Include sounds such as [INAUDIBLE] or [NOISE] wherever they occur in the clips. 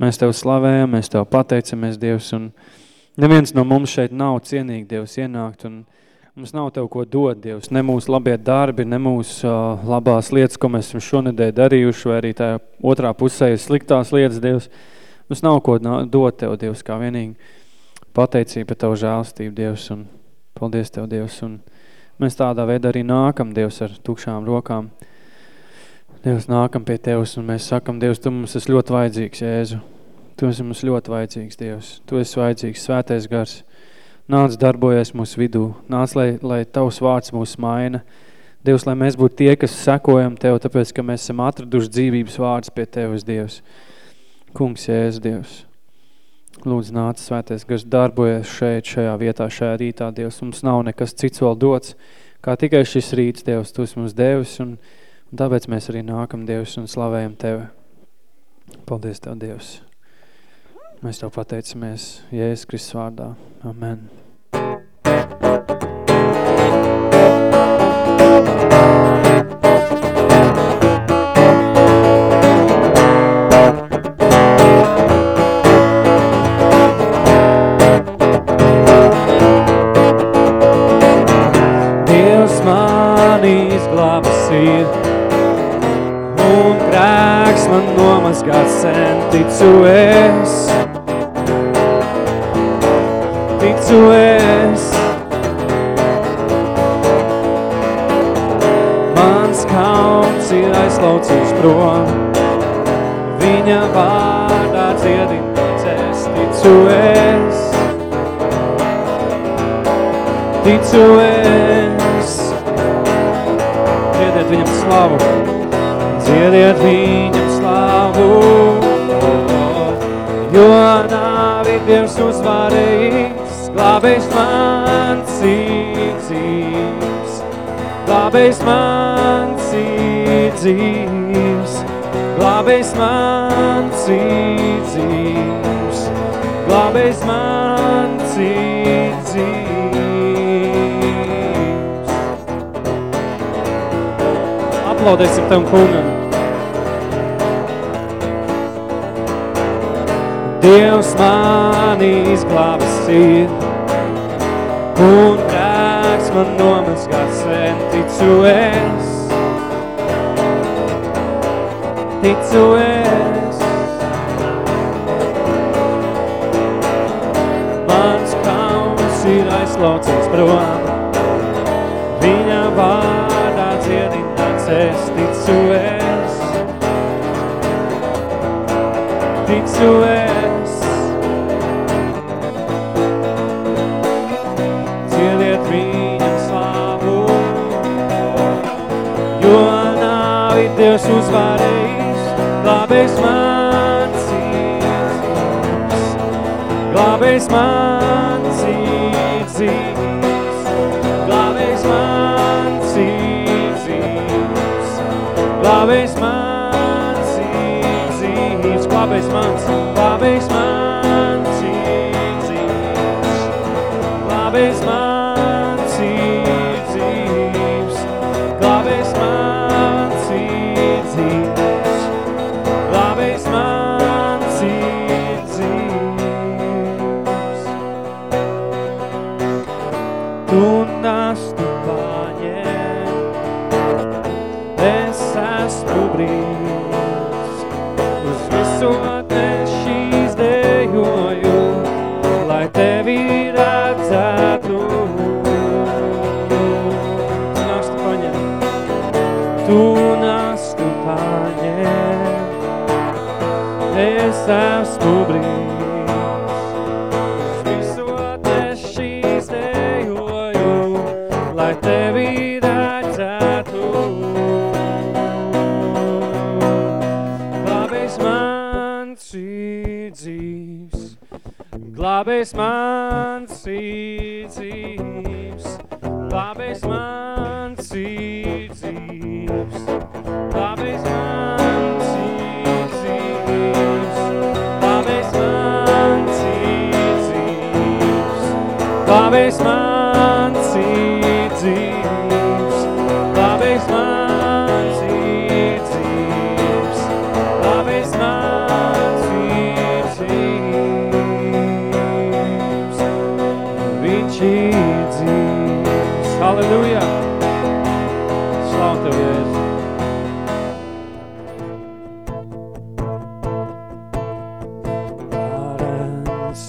Mēs Tev slavējam, mēs Tev pateicamies, Dievs, un neviens no mums šeit nav cienīgi, Dievs, ienākt, un mums nav Tev ko dot, Dievs, ne mūsu labie darbi, ne mūsu uh, labās lietas, ko mēs esam šonedēļ darījuši, vai arī tā otrā pusē ir sliktās lietas, Dievs, mums nav ko dot Tev, Dievs, kā vienīgi pateicība Tavu žēlstību, Dievs, un paldies Tev, Dievs, un mēs tādā veidā arī nākam, Dievs, ar tukšām rokām, Dievs, nākam pie Tevs un mēs sakam, Dievs, Tu mums esi ļoti vajadzīgs, Jēzu. Tu esi mums ļoti vajadzīgs, Dievs. Tu esi vajadzīgs, svētais gars. Nāc darbojies mūsu vidū. Nāc, lai, lai Tavs vārds mūs maina. Dievs, lai mēs būtu tie, kas sekojam Tev, tāpēc, ka mēs esam atraduši dzīvības vārds pie Tevis, Dievs. Kungs, Jēzus, Dievs. Lūdzu, nāc, svētais gars, darbojies šeit, šajā vietā, šajā rītā, Dievs. Mums nav nekas cits vēl dots, kā tikai šis rīts, Dievs, Tu esi mums devis un Un tāpēc mēs arī nākam, Dievs, un slavējam Tevi. Paldies Tev, Dievs. Mēs Tev pateicamies Jēzus Kristus vārdā. Amen. Ticu es, ticu es. Mans kauns ir aizlaucīts prom, viņa vārdā dziedināts es, ticu es, ticu es. Dziediet viņam slavu, dziediet viņam Dievs uzvarējis, glābējs man dzīves, glābējs man dzīves, glābējs man dzīves, glābējs man dzīves. Aplaudēsim tam kungam. Dievs mani izglābis ir, un grēks man nomazgās sen, ticu es, ticu es. Mans kauns ir aizlaucīts prom, viņa vārdā dziedināts es, ticu es, ticu es. Dievs uzvarējis, glābējs man cīdzīs, glābējs man cīdzīs, glābējs man cīdzīs, glābējs man cīdzīs, glābējs mans, glābējs man cīdzīs, glābējs man Glābējs mans ir dzīvs, glābējs mans ir dzīvs, glābējs mans ir dzīvs, glābējs mans ir dzīvs, glābējs mans Halleluja! Slavu Tev, Jēzus!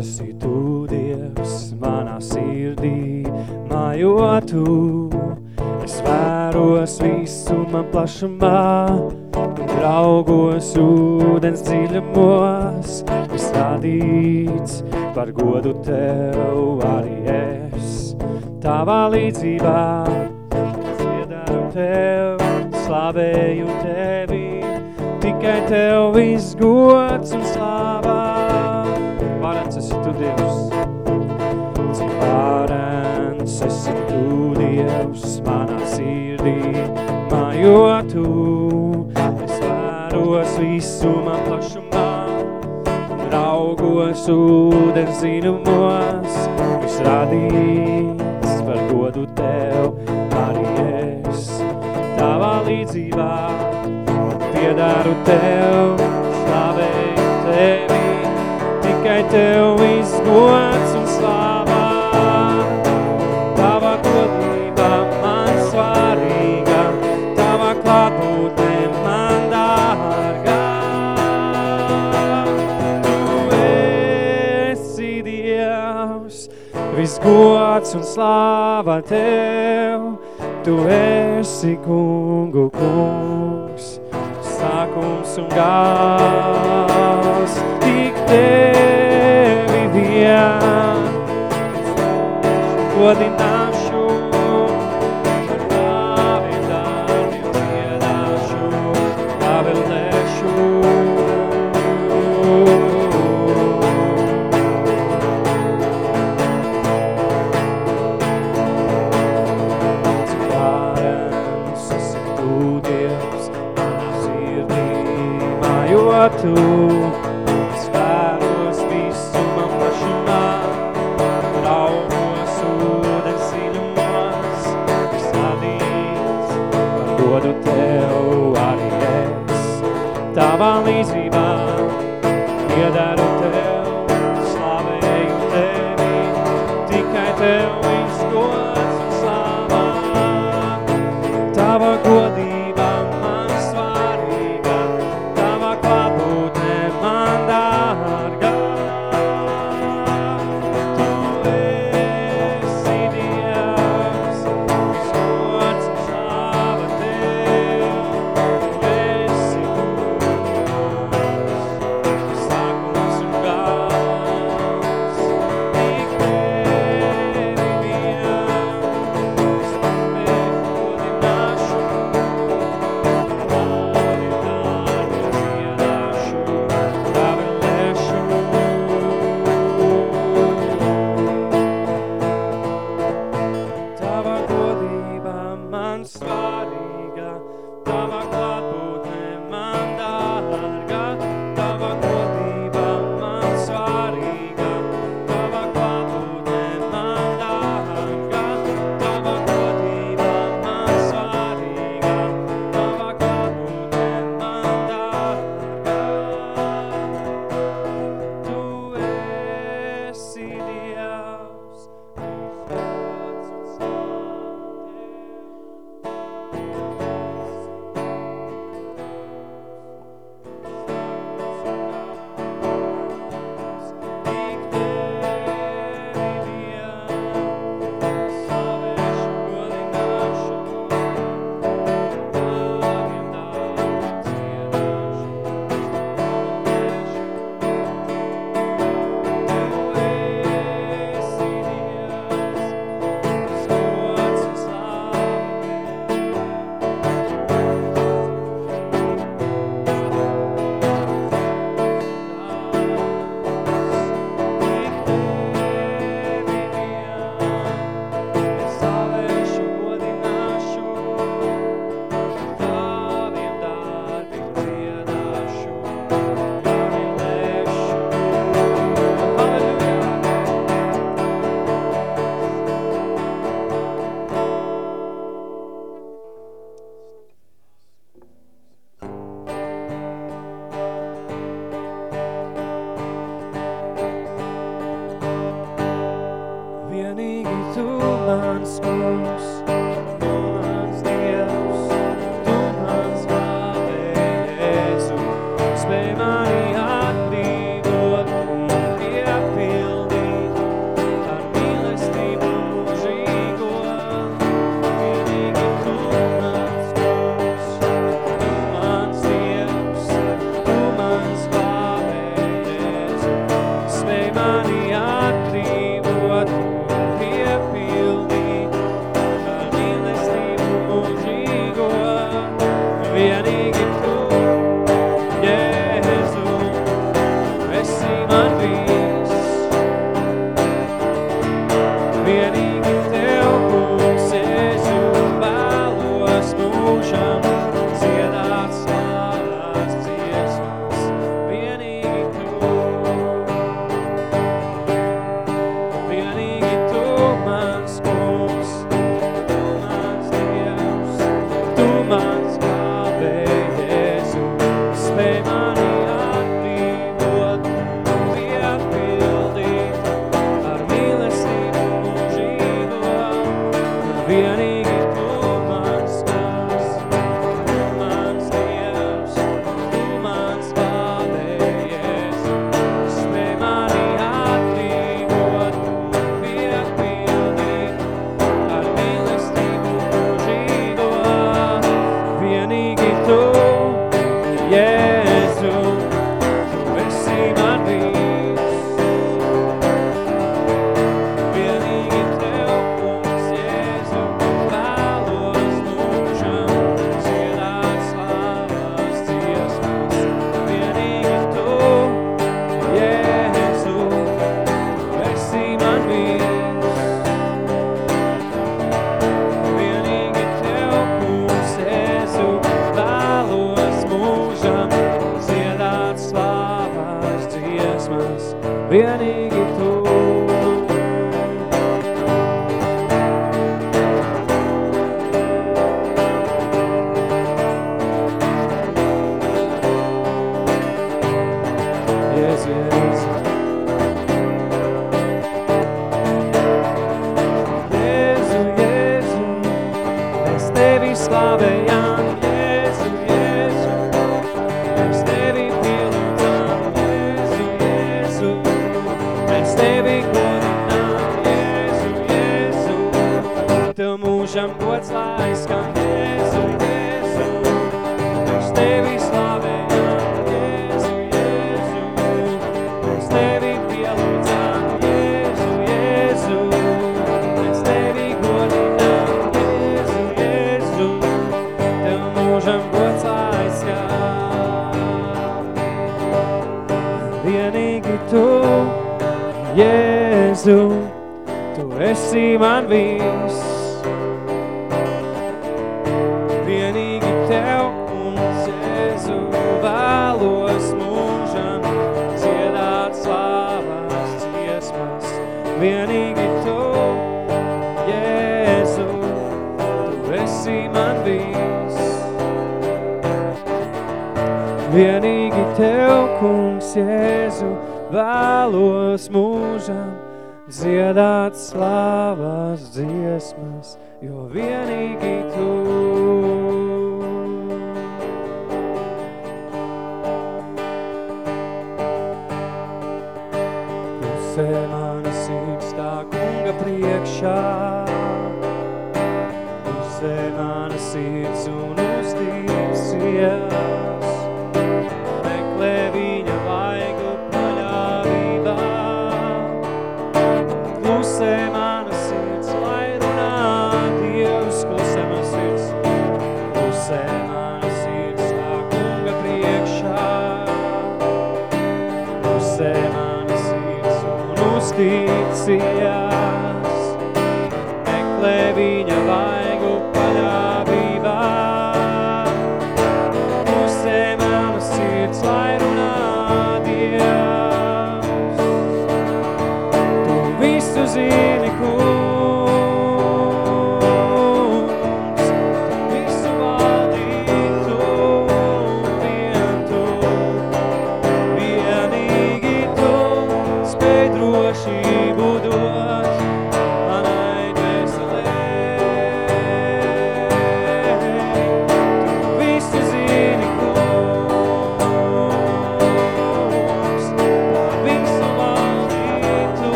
Esi Tu, Dievs, manā sirdī, mājo Tu. Es vēros visuma plašumā, raugos ūdens dziļumos, viss radīts par godu Tev es. Tavā līdzībā. Dziedaru Tev, slavēju Tevi, tikai Tev viss gods un slāvā. Varens esi Tu, Dievs, cik varens esi Tu, Dievs, manā sirdī, mājo Tu. Vēros visumā plašumā, raugos ūdens zinumos, viss godu Tev, arī es. Tavā līdzībā piedaru Tev, slavēju Tevi, tikai Tev gods un slāva Tev, Tu esi kungu kungs, sākums un gals, tik Tevi vien, godināšu,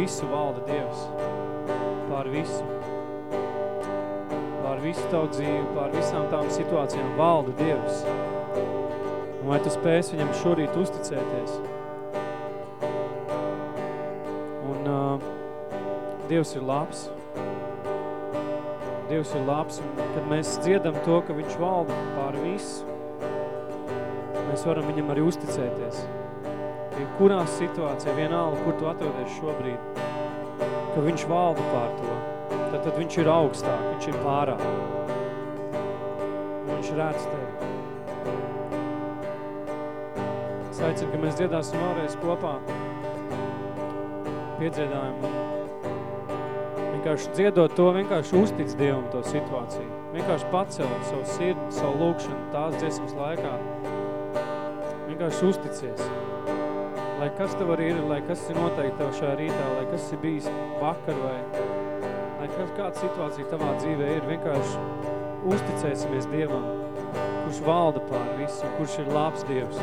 visu valda Dievs. Pār visu. Pār visu tavu dzīvi, pār visām tām situācijām valda Dievs. Un vai tu spēsi viņam šorīt uzticēties? Un uh, Dievs ir labs. Dievs ir labs, un kad mēs dziedam to, ka viņš valda pār visu, mēs varam viņam arī uzticēties. Kurā situācijā, vienalga, kur tu atrodies šobrīd, ka viņš valda pār to, tad, tad viņš ir augstāk, viņš ir pārāk. Viņš redz tevi. Es aicinu, ka mēs dziedāsim vēlreiz kopā piedziedājumu vienkārši dziedot to, vienkārši uztic Dievam to situāciju. Vienkārši pacelt savu sirdi, savu lūkšanu tās dziesmas laikā. Vienkārši uzticies. Lai kas tev arī ir, lai kas ir noteikti tev šajā rītā, lai kas ir bijis vakar vai lai kas, kāda situācija tavā dzīvē ir, vienkārši uzticēsimies Dievam, kurš valda pār visu, kurš ir labs Dievs.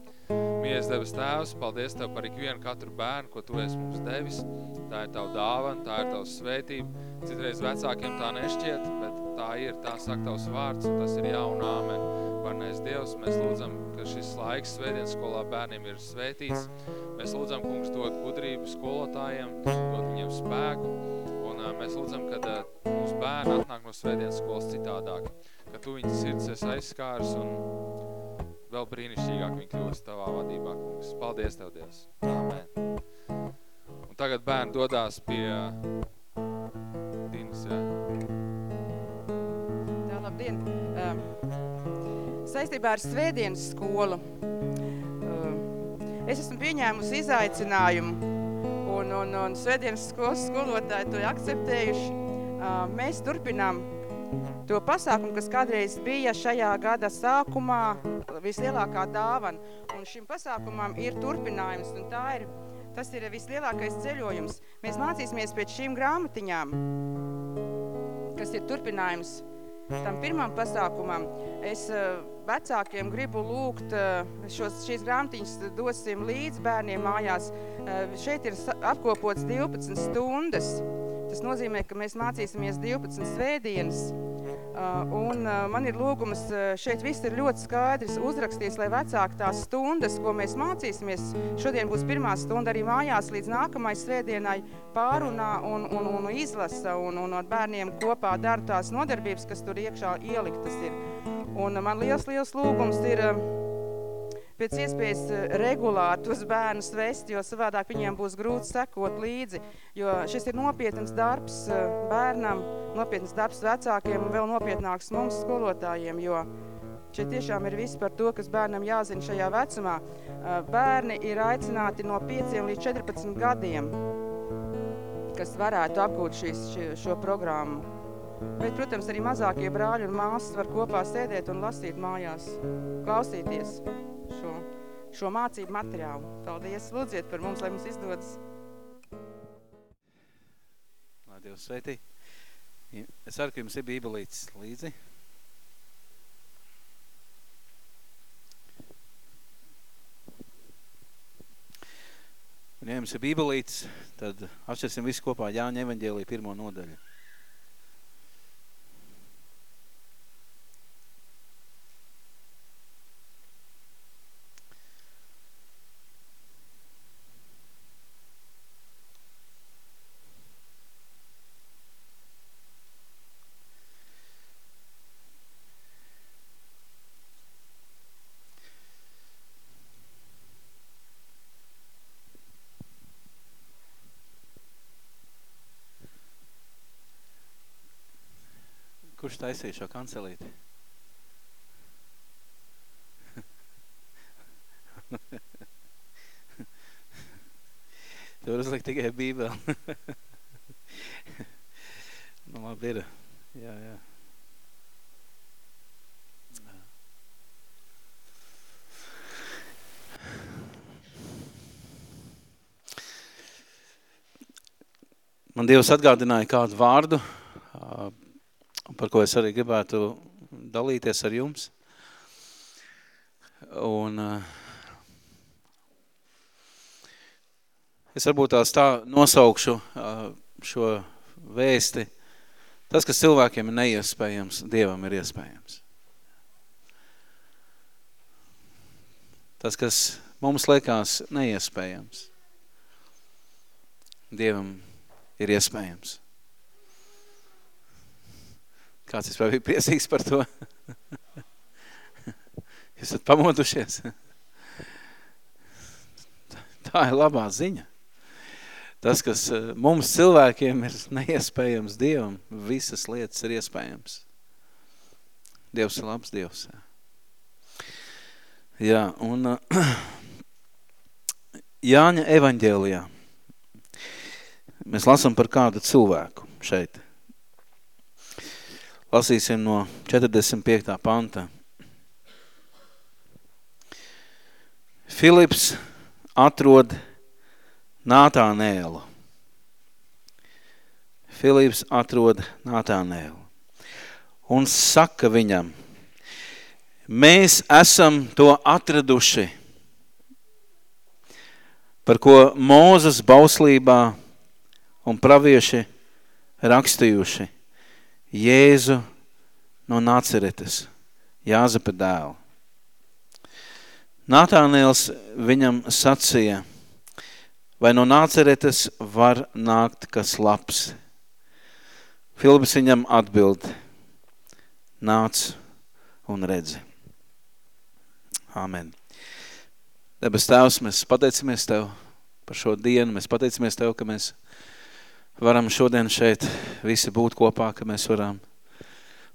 Mies Devas Tēvs, paldies Tev par ikvienu katru bērnu, ko Tu esi mums devis. Tā ir Tava dāvana, tā ir Tavs svētība. Citreiz vecākiem tā nešķiet, bet tā ir, tā saka Tavs vārds, un tas ir jā un āmen. Varnais Dievs, mēs lūdzam, ka šis laiks svētdienas skolā bērniem ir svētīts. Mēs lūdzam, kungs, dot gudrību skolotājiem, dot viņiem spēku, un mēs lūdzam, ka mūsu bērni atnāk no svētdienas skolas citādāk ka tu viņas sirds esi aizskārs un vēl brīnišķīgāk viņi kļūst tavā vadībā, kungs. Paldies Tev, Dievs. Amen. Un tagad bērni dodās pie Dinas, jā. Tā, labdien. Saistībā ar svētdienas skolu es esmu pieņēmusi izaicinājumu un, un, un svētdienas skolas skolotāji to akceptējuši. Mēs turpinām to pasākumu, kas kādreiz bija šajā gada sākumā vislielākā dāvana. Un šim pasākumam ir turpinājums, un tā ir, tas ir vislielākais ceļojums. Mēs mācīsimies pēc šīm grāmatiņām, kas ir turpinājums tam pirmam pasākumam. Es uh, vecākiem gribu lūgt, uh, šos, šīs grāmatiņas dosim līdz bērniem mājās. Uh, šeit ir apkopots 12 stundas. Tas nozīmē, ka mēs mācīsimies 12 svētdienas. Uh, un uh, man ir lūgums, uh, šeit viss ir ļoti skaidrs uzrakstīs, lai vecāki tās stundas, ko mēs mācīsimies, šodien būs pirmā stunda arī mājās līdz nākamai svētdienai pārunā un, un, un izlasa un, un ar bērniem kopā dara tās nodarbības, kas tur iekšā ieliktas ir. Un man liels, liels lūgums ir pēc iespējas regulāri tos bērnus vest, jo savādāk viņiem būs grūti sekot līdzi, jo šis ir nopietns darbs bērnam, nopietns darbs vecākiem un vēl nopietnāks mums skolotājiem, jo Šeit tiešām ir viss par to, kas bērnam jāzina šajā vecumā. Bērni ir aicināti no 5 līdz 14 gadiem, kas varētu apgūt šīs, šo programmu. Bet, protams, arī mazākie brāļi un māsas var kopā sēdēt un lasīt mājās, klausīties šo, šo mācību materiālu. Paldies, lūdziet par mums, lai mums izdodas. Lai Dievs sveitī. Es ceru, ka jums ir bībelītes līdzi. Un ja jums ir bībelītes, tad atšķirsim visu kopā Jāņa evaņģēlī pirmo nodaļu. Kurš taisīja šo kancelīti? Tur uzlikt tikai bībeli. nu, labi ir. Jā, jā. Man Dievs atgādināja kādu vārdu, par ko es arī gribētu dalīties ar jums. Un uh, es varbūt tās tā nosaukšu uh, šo vēsti. Tas, kas cilvēkiem ir neiespējams, Dievam ir iespējams. Tas, kas mums liekas neiespējams, Dievam ir iespējams. Kāds vispār bija priecīgs par to? [LAUGHS] Jūs esat pamodušies? Tā ir labā ziņa. Tas, kas eh, mums cilvēkiem ir neiespējams Dievam, visas lietas ir iespējams. Dievs ir labs Dievs. Jā, un eh, [CLEARS THROAT] Jāņa evaņģēlijā mēs lasam par kādu cilvēku šeit. Lasīsim no 45. panta. Filips atrod Nātānēlu. Filips atrod Nātānēlu un saka viņam, mēs esam to atraduši, par ko Mūzes bauslībā un pravieši rakstījuši – Jēzu no Naceretes, Jāzepa dēlu. Natānēls viņam sacīja, vai no Naceretes var nākt kas labs? Filips viņam atbild, nāc un redzi. Āmen. Debes Tēvs, mēs pateicamies Tev par šo dienu, mēs pateicamies Tev, ka mēs varam šodien šeit visi būt kopā, ka mēs varam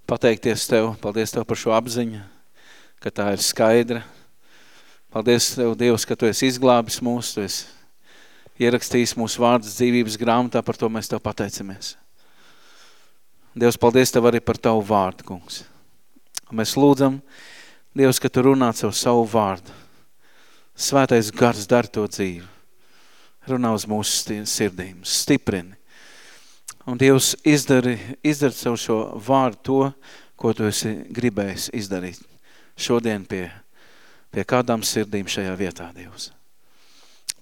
pateikties Tev. Paldies Tev par šo apziņu, ka tā ir skaidra. Paldies Tev, Dievs, ka Tu esi izglābis mūs, Tu esi ierakstījis mūsu vārdus dzīvības grāmatā, par to mēs Tev pateicamies. Dievs, paldies Tev arī par Tavu vārdu, kungs. Un mēs lūdzam, Dievs, ka Tu runā caur savu vārdu. Svētais gars dar to dzīvi. Runā uz mūsu sirdīm, stiprini. Un Dievs izdari, izdara savu šo vārdu to, ko tu esi gribējis izdarīt šodien pie, pie kādām sirdīm šajā vietā, Dievs.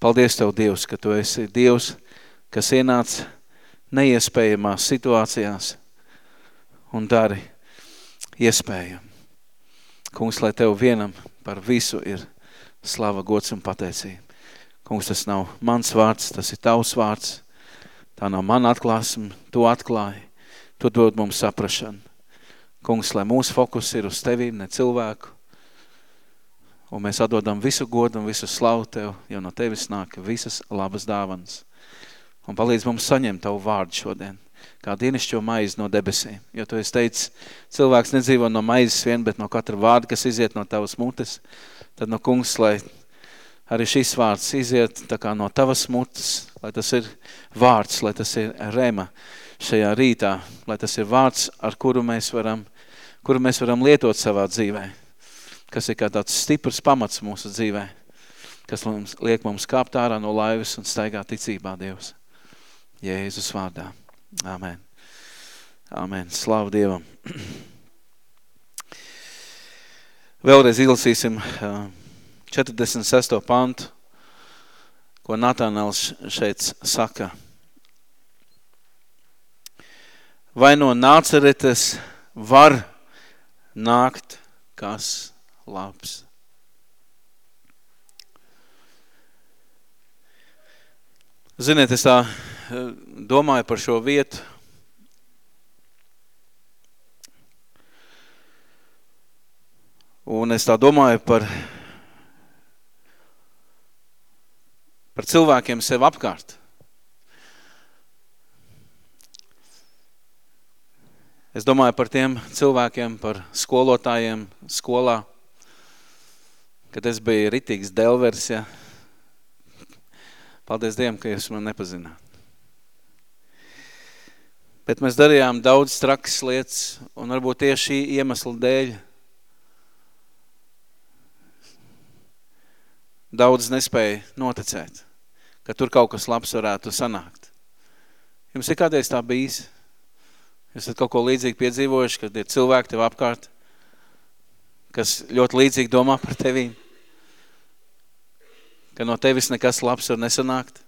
Paldies Tev, Dievs, ka Tu esi Dievs, kas ienāc neiespējamās situācijās un dari iespējam. Kungs, lai Tev vienam par visu ir slava, gods un pateicība. Kungs, tas nav mans vārds, tas ir Tavs vārds. Tā nav mana atklāsme, tu atklāji, tu dod mums saprašanu. Kungs, lai mūsu fokus ir uz tevi, ne cilvēku, Un mēs atdodam visu godu un visu slavu Tev, jo no Tevis nāk visas labas dāvanas. Un palīdz mums saņemt Tavu vārdu šodien, kā dienišķo maizi no debesīm. Jo Tu esi teicis, cilvēks nedzīvo no maizes vien, bet no katra vārda, kas iziet no Tavas mutes, tad no kungs, lai arī šis vārds iziet tā kā no Tavas mutes, lai tas ir vārds, lai tas ir rema šajā rītā, lai tas ir vārds, ar kuru mēs varam, kuru mēs varam lietot savā dzīvē kas ir kā tāds stiprs pamats mūsu dzīvē, kas mums, liek mums kāpt ārā no laivas un staigā ticībā Dievs. Jēzus vārdā. Amen. Amen. Slavu Dievam. [CLEARS THROAT] Vēlreiz ilsīsim 46. pantu, ko Natānēls šeit saka. Vai no nāceretes var nākt kas labs. Ziniet, es tā eh, domāju par šo vietu. Un es tā domāju par, par cilvēkiem sev apkārt. Es domāju par tiem cilvēkiem, par skolotājiem skolā, kad es biju ritīgs delvers, ja. Paldies Dievam, ka jūs man nepazināt. Bet mēs darījām daudz trakas lietas, un varbūt tieši šī iemesla dēļ daudz nespēja noticēt, ka tur kaut kas labs varētu sanākt. Jums ir kādreiz tā bijis? Jūs esat kaut ko līdzīgi piedzīvojuši, kad ir cilvēki tev apkārt, kas ļoti līdzīgi domā par tevīm? ka no tevis nekas labs var nesanākt.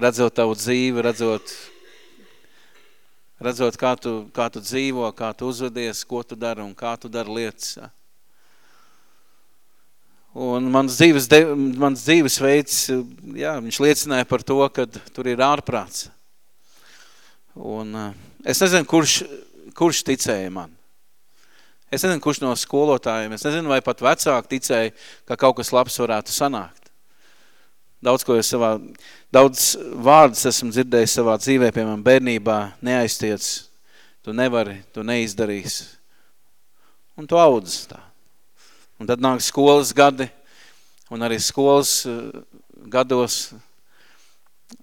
Redzot tavu dzīvi, redzot, redzot kā, tu, kā tu dzīvo, kā tu uzvedies, ko tu dari un kā tu dari lietas. Un mans dzīves, de, mans dzīves veids, jā, viņš liecināja par to, ka tur ir ārprāts. Un es nezinu, kurš, kurš ticēja man. Es nezinu, kurš no skolotājiem, es nezinu, vai pat vecāki ticēja, ka kaut kas labs varētu sanākt. Daudz, ko es savā, daudz vārdus esmu dzirdējis savā dzīvē, piemēram, bērnībā, neaiztiec, tu nevari, tu neizdarīsi. Un tu audzes tā. Un tad nāk skolas gadi, un arī skolas eh, gados,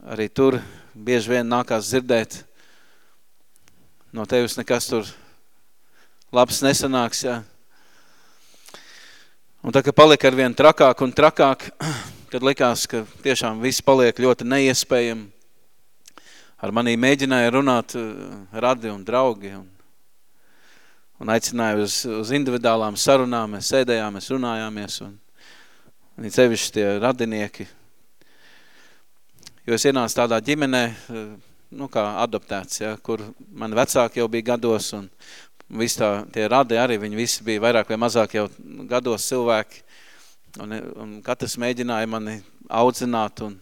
arī tur bieži vien nākās dzirdēt, no tevis nekas tur labs nesanāks, jā. Un tā, ka palika arvien trakāk un trakāk, [CLEARS THROAT] kad likās, ka tiešām viss paliek ļoti neiespējami, ar manī mēģināja runāt eh, radi un draugi un, un aicināja uz, uz individuālām sarunām, mēs sēdējām, mēs runājāmies un, un cevišķi tie radinieki, jo es ienācu tādā ģimenē, eh, nu kā adoptēts, ja, kur mani vecāki jau bija gados un visi tā, tie radi arī, viņi visi bija vairāk vai mazāk jau gados cilvēki, un, un katrs mēģināja mani audzināt, un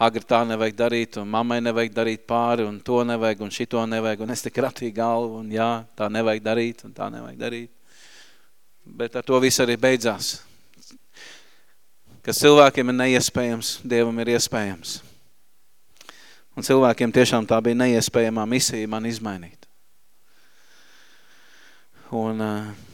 agri tā nevajag darīt, un mammai nevajag darīt pāri, un to nevajag, un šito nevajag, un es tik ratīju galvu, un jā, tā nevajag darīt, un tā nevajag darīt. Bet ar to viss arī beidzās. Kas cilvēkiem ir neiespējams, Dievam ir iespējams. Un cilvēkiem tiešām tā bija neiespējamā misija man izmainīt. Un, uh,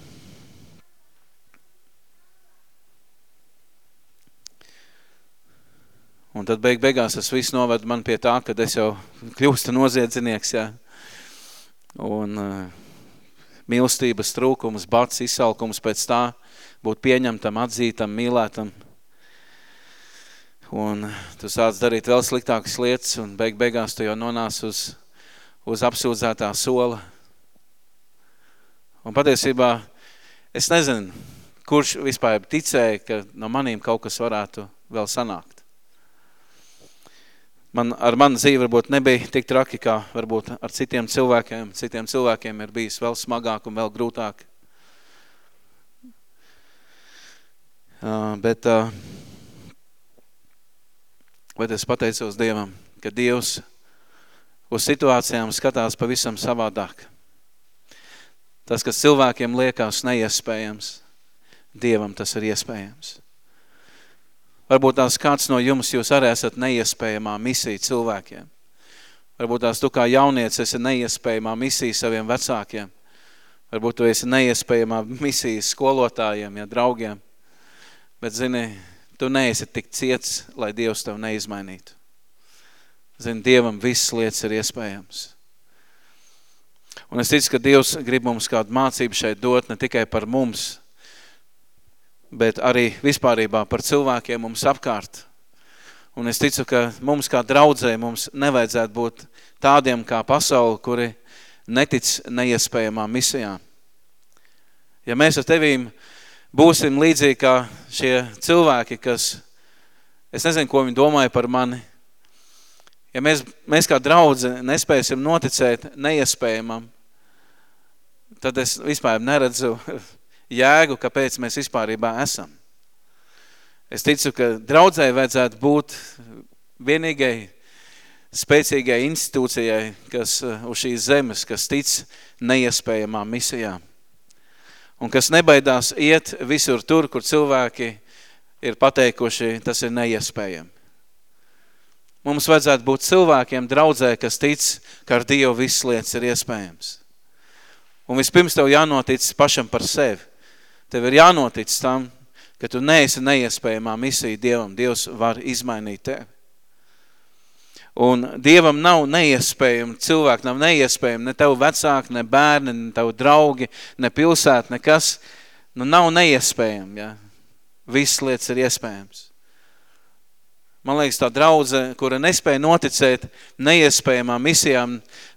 un tad beig beigās tas viss noved man pie tā, kad es jau kļūstu noziedzinieks, jā. Un uh, mīlestības trūkums, bats, izsalkums pēc tā būt pieņemtam, atzītam, mīlētam. Un tu sāc darīt vēl sliktākas lietas un beig beigās tu jau nonāc uz, uz apsūdzētā sola – Un patiesībā es nezinu, kurš vispār ticēja, ka no manīm kaut kas varētu vēl sanākt. Man, ar manu dzīvi varbūt nebija tik traki, kā varbūt ar citiem cilvēkiem. Citiem cilvēkiem ir bijis vēl smagāk un vēl grūtāk. Uh, bet, uh, bet es pateicos Dievam, ka Dievs uz situācijām skatās pavisam savādāk. Tas, kas cilvēkiem liekas neiespējams, Dievam tas ir iespējams. Varbūt tās kāds no jums jūs arī esat neiespējamā misija cilvēkiem. Varbūt tās tu kā jaunieci esi neiespējamā misija saviem vecākiem. Varbūt tu esi neiespējamā misija skolotājiem, ja draugiem. Bet, zini, tu neesi tik ciets, lai Dievs tev neizmainītu. Zini, Dievam visas lietas ir iespējams. Un es ticu, ka Dievs grib mums kādu mācību šeit dot ne tikai par mums, bet arī vispārībā par cilvēkiem mums apkārt. Un es ticu, ka mums kā draudzē mums nevajadzētu būt tādiem kā pasauli, kuri netic neiespējamām misijām. Ja mēs ar tevīm būsim līdzīgi kā šie cilvēki, kas, es nezinu, ko viņi domāja par mani, ja mēs, mēs kā draudze nespēsim noticēt neiespējamam, tad es vispār neredzu jēgu, kāpēc mēs vispārībā esam. Es ticu, ka draudzēji vajadzētu būt vienīgai spēcīgai institūcijai, kas uh, uz šīs zemes, kas tic neiespējamām misijām. Un kas nebaidās iet visur tur, kur cilvēki ir pateikuši, tas ir neiespējami. Mums vajadzētu būt cilvēkiem draudzē, kas tic, ka ar Dievu visas lietas ir iespējams. Un vispirms tev jānotic pašam par sevi. Tev ir jānotic tam, ka tu neesi neiespējamā misija Dievam. Dievs var izmainīt tevi. Un Dievam nav neiespējami, cilvēki nav neiespējami, ne tev vecāki, ne bērni, ne tev draugi, ne pilsēta, nekas. Nu, nav neiespējami, ja. Viss lietas ir iespējams. Man liekas, tā draudze, kura nespēja noticēt neiespējamām misijām,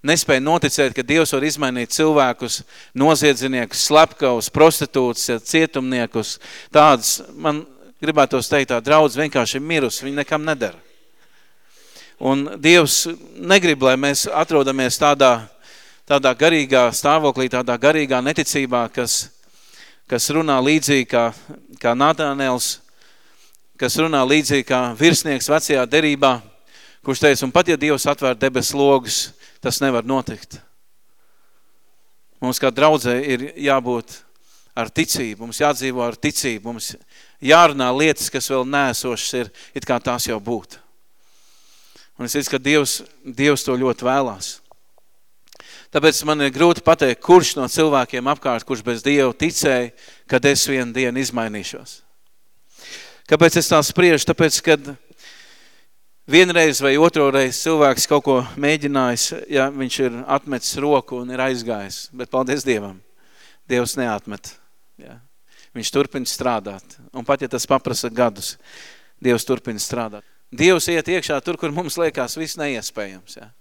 nespēja noticēt, ka Dievs var izmainīt cilvēkus, noziedzniekus, slepkavus, prostitūtus, cietumniekus, tādas, man gribētos teikt, tā draudze vienkārši ir mirus, viņa nekam nedara. Un Dievs negrib, lai mēs atrodamies tādā, tādā garīgā stāvoklī, tādā garīgā neticībā, kas, kas runā līdzīgi kā, kā Natānēls, kas runā līdzīgi kā virsnieks vecajā derībā, kurš teica, un pat ja Dievs atvēr debes logus, tas nevar notikt. Mums kā draudzē ir jābūt ar ticību, mums jādzīvo ar ticību, mums jārunā lietas, kas vēl nēsošas ir, it kā tās jau būtu. Un es ticu, ka Dievs, Dievs to ļoti vēlās. Tāpēc man ir grūti pateikt, kurš no cilvēkiem apkārt, kurš bez Dieva ticēja, kad es vienu dienu izmainīšos. Kāpēc es tā spriežu? Tāpēc, kad vienreiz vai otro reizi cilvēks kaut ko mēģinājis, ja viņš ir atmetis roku un ir aizgājis, bet paldies Dievam, Dievs neatmet. Ja. Viņš turpina strādāt. Un pat, ja tas paprasa gadus, Dievs turpina strādāt. Dievs iet iekšā tur, kur mums liekas viss neiespējams. Ja.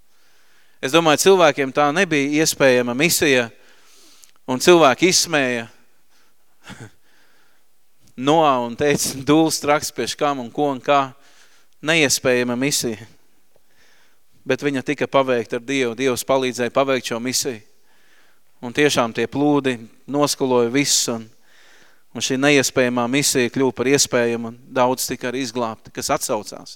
Es domāju, cilvēkiem tā nebija iespējama misija, un cilvēki izsmēja [LAUGHS] Noā un teica, dūls traks pie kam un ko un kā. Neiespējama misija. Bet viņa tika paveikta ar Dievu. Dievs palīdzēja paveikt šo misiju. Un tiešām tie plūdi noskaloja viss un, un šī neiespējamā misija kļuva par iespējamu un daudz tika arī izglābti, kas atsaucās.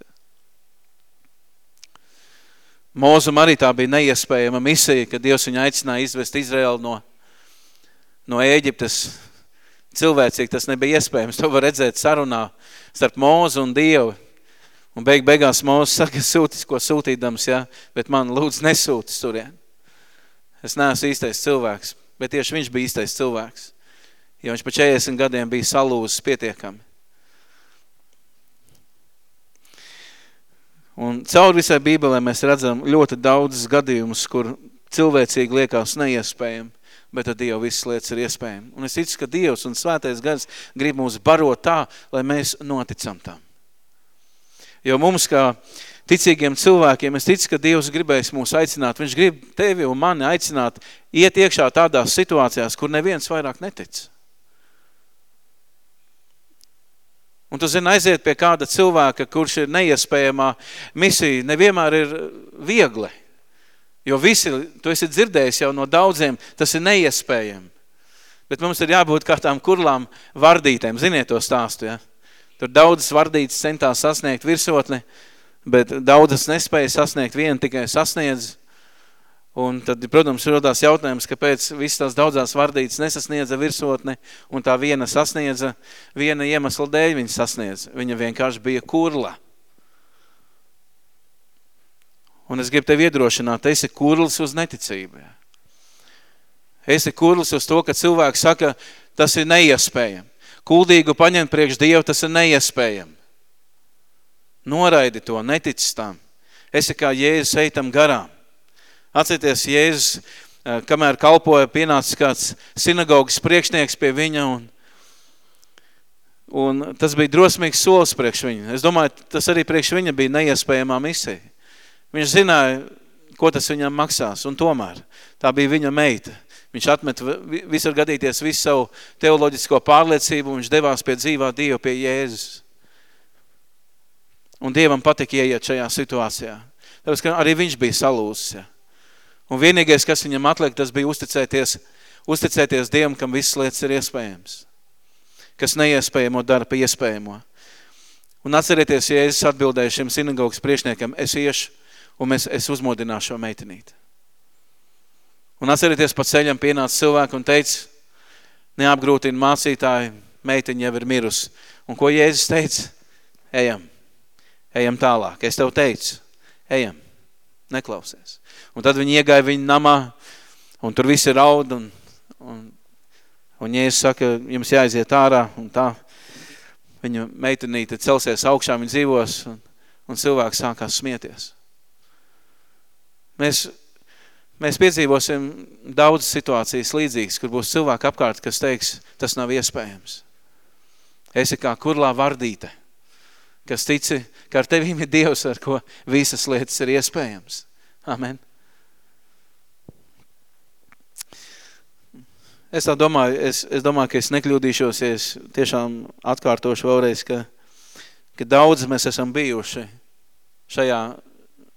Mūzum arī tā bija neiespējama misija, kad Dievs viņu aicināja izvest Izraelu no, no Ēģiptes cilvēcīgi tas nebija iespējams. To var redzēt sarunā starp Mūzu un Dievu. Un beig beigās Mūzes saka, sūtis, ko sūtīdams, ja, bet man lūdzu nesūtis turien. Es neesmu īstais cilvēks, bet tieši viņš bija īstais cilvēks. Jo viņš pa 40 gadiem bija salūzis pietiekami. Un caur visai Bībelē mēs redzam ļoti daudz gadījumus, kur cilvēcīgi liekas neiespējami bet ar Dievu visas lietas ir iespējami. Un es ticu, ka Dievs un svētais gars grib mūs barot tā, lai mēs noticam tam. Jo mums kā ticīgiem cilvēkiem, es ticu, ka Dievs gribēs mūs aicināt. Viņš grib tevi un mani aicināt iet iekšā tādās situācijās, kur neviens vairāk netic. Un tu zini, aiziet pie kāda cilvēka, kurš ir neiespējamā misija, nevienmēr ir viegli. Jo visi, tu esi dzirdējis jau no daudziem, tas ir neiespējami. Bet mums ir jābūt kā tām kurlām vardītēm. Ziniet to stāstu, ja? Tur daudzas vardītas centās sasniegt virsotni, bet daudzas nespēja sasniegt, viena tikai sasniedz. Un tad, protams, rodās jautājums, kāpēc visas tās daudzās vardītas nesasniedza virsotni, un tā viena sasniedza, viena iemesla dēļ viņa sasniedza. Viņa vienkārši bija kurla. Un es gribu tevi iedrošināt, esi kurls uz neticību. Esi kurls uz to, ka cilvēks saka, tas ir neiespējami. Kuldīgu paņemt priekš Dievu, tas ir neiespējami. Noraidi to, neticis tam. Esi kā Jēzus eitam garām. Atcerieties, Jēzus, eh, kamēr kalpoja, pienācis kāds sinagogas priekšnieks pie viņa un, un tas bija drosmīgs solis priekš viņu. Es domāju, tas arī priekš viņa bija neiespējamā misija. Viņš zināja, ko tas viņam maksās, un tomēr tā bija viņa meita. Viņš atmet visur gadīties visu savu teoloģisko pārliecību, un viņš devās pie dzīvā Dieva, pie Jēzus. Un Dievam patika ieiet šajā situācijā. Tāpēc, ka arī viņš bija salūzis. Ja. Un vienīgais, kas viņam atliek, tas bija uzticēties, uzticēties Dievam, kam visas lietas ir iespējams. Kas neiespējamo dara pa iespējamo. Un atcerieties, ja es atbildēju šim sinagogas priekšniekam, es iešu un es, es uzmodināšu šo meitenīti. Un atcerieties, pa ceļam pienāca cilvēku un teica, neapgrūtina mācītāji, meitiņa jau ir mirus. Un ko Jēzus teica? Ejam, ejam tālāk. Es tev teicu, ejam, neklausies. Un tad viņi iegāja viņa namā, un tur visi raud, un, un, un Jēzus saka, jums jāiziet ārā, un tā. Viņa meitenīte celsies augšā, viņa dzīvos, un, un cilvēks sākās smieties. Mēs Mēs piedzīvosim daudz situācijas līdzīgas, kur būs cilvēki apkārt, kas teiks, tas nav iespējams. Esi kā kurlā vardīte, kas tici, ka ar tevīm ir Dievs, ar ko visas lietas ir iespējams. Amen. Es tā domāju, es, es domāju, ka es nekļūdīšos, ja es tiešām atkārtošu vēlreiz, ka, ka daudz mēs esam bijuši šajā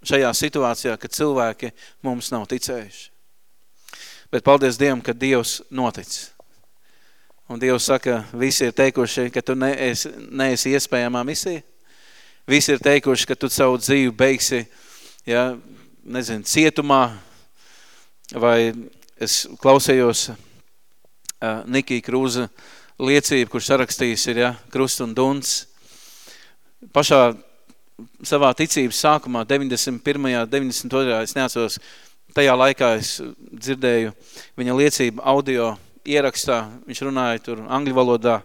šajā situācijā, kad cilvēki mums nav ticējuši. Bet paldies Dievam, ka Dievs notic. Un Dievs saka, visi ir teikuši, ka tu neesi, neesi iespējamā misija. Visi ir teikuši, ka tu savu dzīvi beigsi, ja, nezinu, cietumā, vai es klausējos uh, Nikī Krūza liecību, kurš sarakstījis ir, ja, krust un duns. Pašā savā ticības sākumā, 91. 92. es neatceros, tajā laikā es dzirdēju viņa liecību audio ierakstā, viņš runāja tur angļu valodā,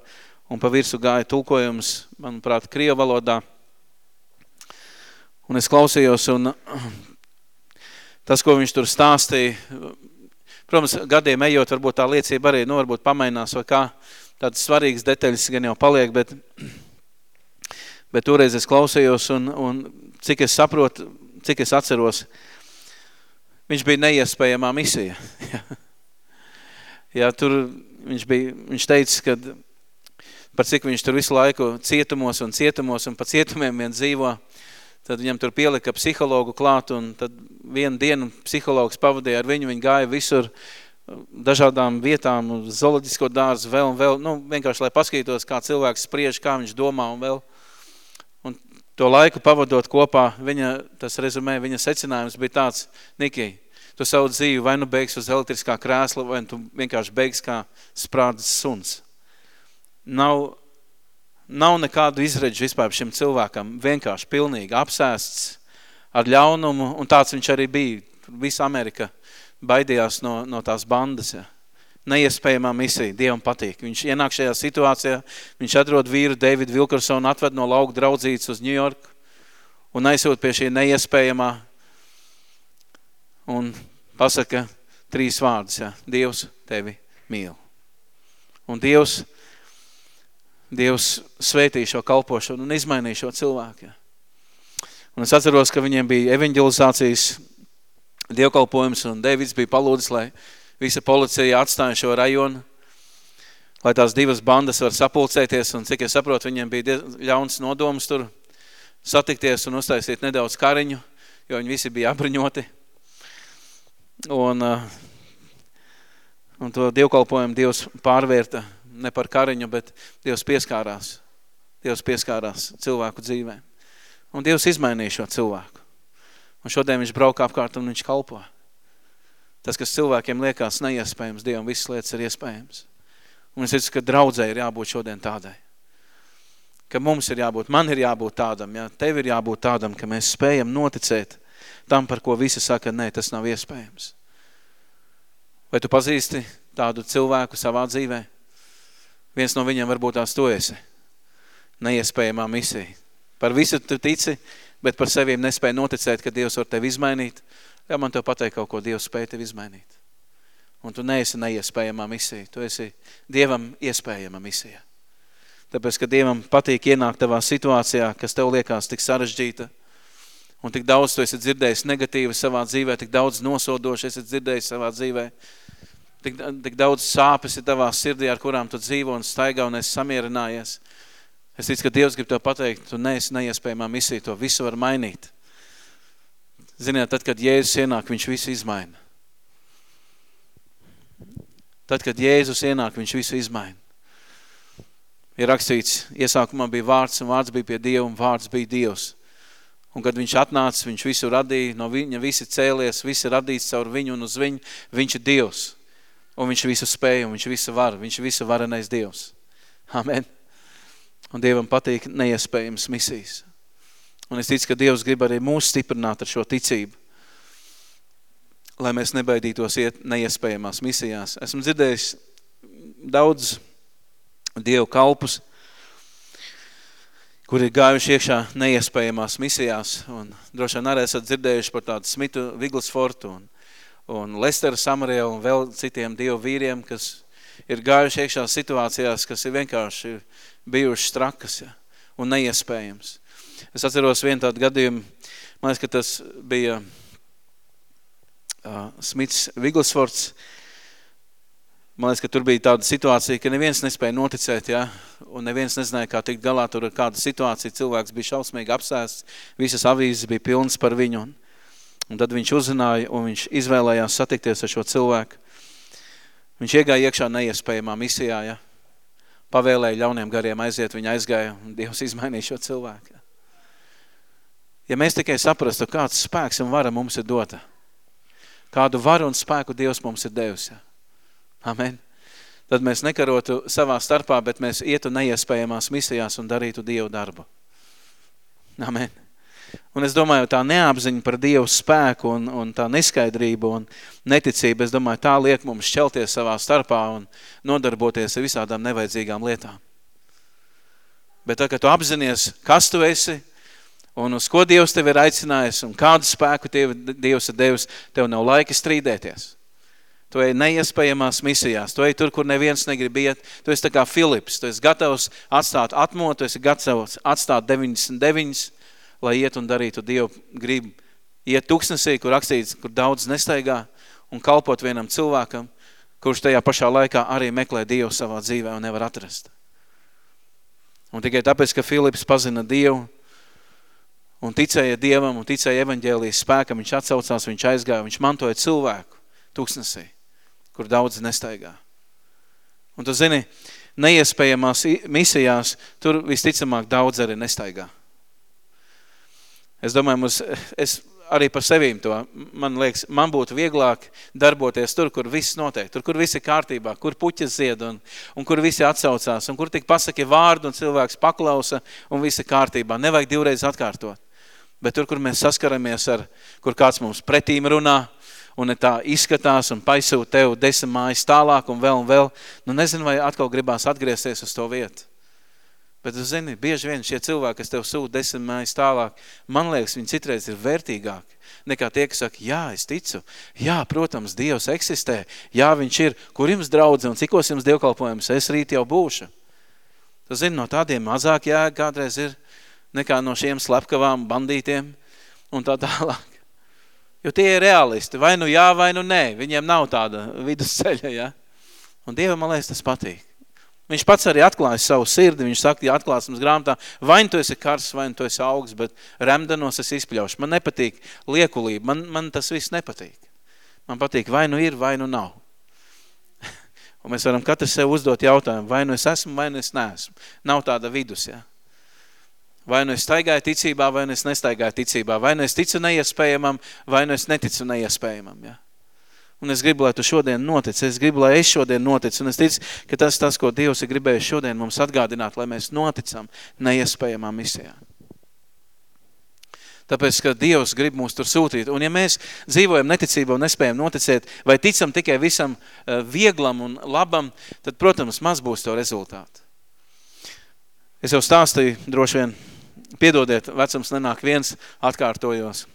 un pa virsu gāja tulkojums, manuprāt, krievu valodā. Un es klausījos, un [CLEARS THROAT] tas, ko viņš tur stāstīja, protams, gadiem ejot, varbūt tā liecība arī, nu, varbūt pamainās vai kā, tādas svarīgas detaļas gan jau paliek, bet [CLEARS THROAT] bet toreiz es klausījos un, un cik es saprotu, cik es atceros, viņš bija neiespējamā misija. [LAUGHS] Jā, tur viņš, bija, viņš teica, ka par cik viņš tur visu laiku cietumos un cietumos un pa cietumiem vien dzīvo, tad viņam tur pielika psihologu klāt un tad vienu dienu psihologs pavadīja ar viņu, viņi gāja visur dažādām vietām, zooloģisko dārzu vēl un vēl, nu, vienkārši, lai paskatītos, kā cilvēks spriež, kā viņš domā un vēl to laiku pavadot kopā, viņa, tas rezumē, viņa secinājums bija tāds, Niki, tu savu dzīvi vai nu beigs uz elektriskā krēsla, vai tu vienkārši beigs kā sprādzes suns. Nav, nav nekādu izredžu vispār šim cilvēkam, vienkārši pilnīgi apsēsts ar ļaunumu, un tāds viņš arī bija. Visa Amerika baidījās no, no tās bandas, ja neiespējamā misija. Dievam patīk. Viņš ienāk šajā situācijā, viņš atrod vīru Davidu Vilkersonu, atved no lauka draudzītes uz York un aizsūt pie šī neiespējamā un pasaka trīs vārdus, ja. Dievs tevi mīl. Un Dievs, Dievs svētī šo kalpošanu un izmainīja šo cilvēku. Ja. Un es atceros, ka viņiem bija evanģelizācijas dievkalpojums un Davids bija palūdis, lai visa policija atstāja šo rajonu, lai tās divas bandas var sapulcēties, un cik es saprotu, viņiem bija ļauns nodoms tur satikties un uztaisīt nedaudz kariņu, jo viņi visi bija apriņoti. Un, uh, un to dievkalpojumu Dievs pārvērta ne par kariņu, bet Dievs pieskārās. Dievs pieskārās cilvēku dzīvē. Un Dievs izmainīja šo cilvēku. Un šodien viņš brauka apkārt un viņš kalpo. Tas, kas cilvēkiem liekas neiespējams, Dievam visas lietas ir iespējams. Un es teicu, ka draudzē ir jābūt šodien tādai. Ka mums ir jābūt, man ir jābūt tādam, ja? tev ir jābūt tādam, ka mēs spējam noticēt tam, par ko visi saka, nē, tas nav iespējams. Vai tu pazīsti tādu cilvēku savā dzīvē? Viens no viņiem varbūt tās tu esi. Neiespējamā misija. Par visu tu tici, bet par seviem nespēja noticēt, ka Dievs var tevi izmainīt. Jā, man tev pateikt kaut ko, Dievs spēja tevi izmainīt. Un tu neesi neiespējamā misija. Tu esi Dievam iespējama misija. Tāpēc, ka Dievam patīk ienākt tavā situācijā, kas tev liekas tik sarežģīta, un tik daudz tu esi dzirdējis negatīvi savā dzīvē, tik daudz nosodoši esi dzirdējis savā dzīvē, tik, tik daudz sāpes ir tavā sirdī, ar kurām tu dzīvo un staigā un esi samierinājies. Es ticu, ka Dievs grib tev pateikt, tu neesi neiespējamā misija, to visu var mainīt. Ziniet, tad, kad Jēzus ienāk, viņš visu izmaina. Tad, kad Jēzus ienāk, viņš visu izmaina. Ir rakstīts, iesākumā bija vārds, un vārds bija pie Dieva, un vārds bija Dievs. Un kad viņš atnāca, viņš visu radīja, no viņa visi cēlies, visi radīts caur viņu un uz viņu, viņš ir Dievs un viņš visu spēja, un viņš visu var, viņš visu varenais Dievs. Amen. Un Dievam patīk neiespējams misijas. Un es ticu, ka Dievs grib arī mūs stiprināt ar šo ticību, lai mēs nebaidītos iet neiespējamās misijās. Esmu dzirdējis daudz Dievu kalpus, kuri ir gājuši iekšā neiespējamās misijās, un droši vien arī esat dzirdējuši par tādu Smitu Viglasfortu, un un Lesteru Samarielu un vēl citiem dievu vīriem, kas ir gājuši iekšā situācijās, kas ir vienkārši bijuši strakas ja, un neiespējams. Es atceros vienu tādu gadījumu, man liekas, ka tas bija uh, Smits Viglasfords, man liekas, ka tur bija tāda situācija, ka neviens nespēja noticēt, ja, un neviens nezināja, kā tikt galā, tur ir kāda situācija, cilvēks bija šausmīgi apsēsts, visas avīzes bija pilnas par viņu, un Un tad viņš uzzināja un viņš izvēlējās satikties ar šo cilvēku. Viņš iegāja iekšā neiespējamā misijā, ja? pavēlēja ļauniem gariem aiziet, viņa aizgāja un Dievs izmainīja šo cilvēku. Ja, mēs tikai saprastu, kāds spēks un vara mums ir dota, kādu varu un spēku Dievs mums ir devis, ja? amen, tad mēs nekarotu savā starpā, bet mēs ietu neiespējamās misijās un darītu Dievu darbu. Amen. Un es domāju, tā neapziņa par Dievu spēku un, un tā neskaidrība un neticība, es domāju, tā liek mums šķelties savā starpā un nodarboties ar visādām nevajadzīgām lietām. Bet tā, kad tu apzinies, kas tu esi un uz ko Dievs tevi ir aicinājis un kādu spēku tev, Dievs ir devis, tev nav laika strīdēties. Tu ej neiespējamās misijās, tu ej tur, kur neviens negrib iet. Tu esi tā kā Filips, tu esi gatavs atstāt atmo, tu esi gatavs atstāt 99 lai iet un darītu Dievu gribu. Iet tuksnesī, kur rakstīts, kur daudz nestaigā, un kalpot vienam cilvēkam, kurš tajā pašā laikā arī meklē Dievu savā dzīvē un nevar atrast. Un tikai tāpēc, ka Filips pazina Dievu un ticēja Dievam un ticēja evaņģēlijas spēkam, viņš atsaucās, viņš aizgāja, viņš mantoja cilvēku tuksnesī, kur daudz nestaigā. Un tu zini, neiespējamās misijās, tur visticamāk daudz arī nestaigā. Es domāju, mums, es arī par sevīm to, man liekas, man būtu vieglāk darboties tur, kur viss notiek, tur, kur viss ir kārtībā, kur puķis zied un, un kur visi atsaucās, un kur tik pasaki vārdu un cilvēks paklausa un viss ir kārtībā. Nevajag divreiz atkārtot. Bet tur, kur mēs saskaramies ar, kur kāds mums pretīm runā, un tā izskatās un paisūt tev desmit mājas tālāk un vēl un vēl, nu nezinu, vai atkal gribās atgriezties uz to vietu. Bet, tu zini, bieži vien šie cilvēki, kas tev sūta desmit mājas tālāk, man liekas, viņi citreiz ir vērtīgāki nekā tie, kas saka, jā, es ticu, jā, protams, Dievs eksistē, jā, viņš ir, kur jums draudze un cikos jums dievkalpojums, es rīt jau būšu. Tu zini, no tādiem mazāk jēga kādreiz ir nekā no šiem slepkavām bandītiem un tā tālāk. Jo tie ir realisti, vai nu jā, vai nu nē, viņiem nav tāda vidusceļa, ja? Un Dievam, man liekas, tas patīk. Viņš pats arī atklāja savu sirdi, viņš saka, ja atklāsums grāmatā, vai nu tu esi karsts, vai nu tu esi augsts, bet remdenos es izpļaušu. Man nepatīk liekulība, man, man tas viss nepatīk. Man patīk, vai nu ir, vai nu nav. [LAUGHS] Un mēs varam katrs sev uzdot jautājumu, vai nu es esmu, vai nu es neesmu. Nav tāda vidus, ja? Vai nu es staigāju ticībā, vai nu es nestaigāju ticībā. Vai nu es ticu neiespējamam, vai nu es neticu neiespējamam, ja? Un es gribu, lai tu šodien notic. Es gribu, lai es šodien notic. Un es ticu, ka tas tas, ko Dievs ir gribējis šodien mums atgādināt, lai mēs noticam neiespējamā misijā. Tāpēc, ka Dievs grib mūs tur sūtīt. Un ja mēs dzīvojam neticībā un nespējam noticēt, vai ticam tikai visam eh, vieglam un labam, tad, protams, maz būs to rezultātu. Es jau stāstīju, droši vien, piedodiet, vecums nenāk viens, atkārtojos.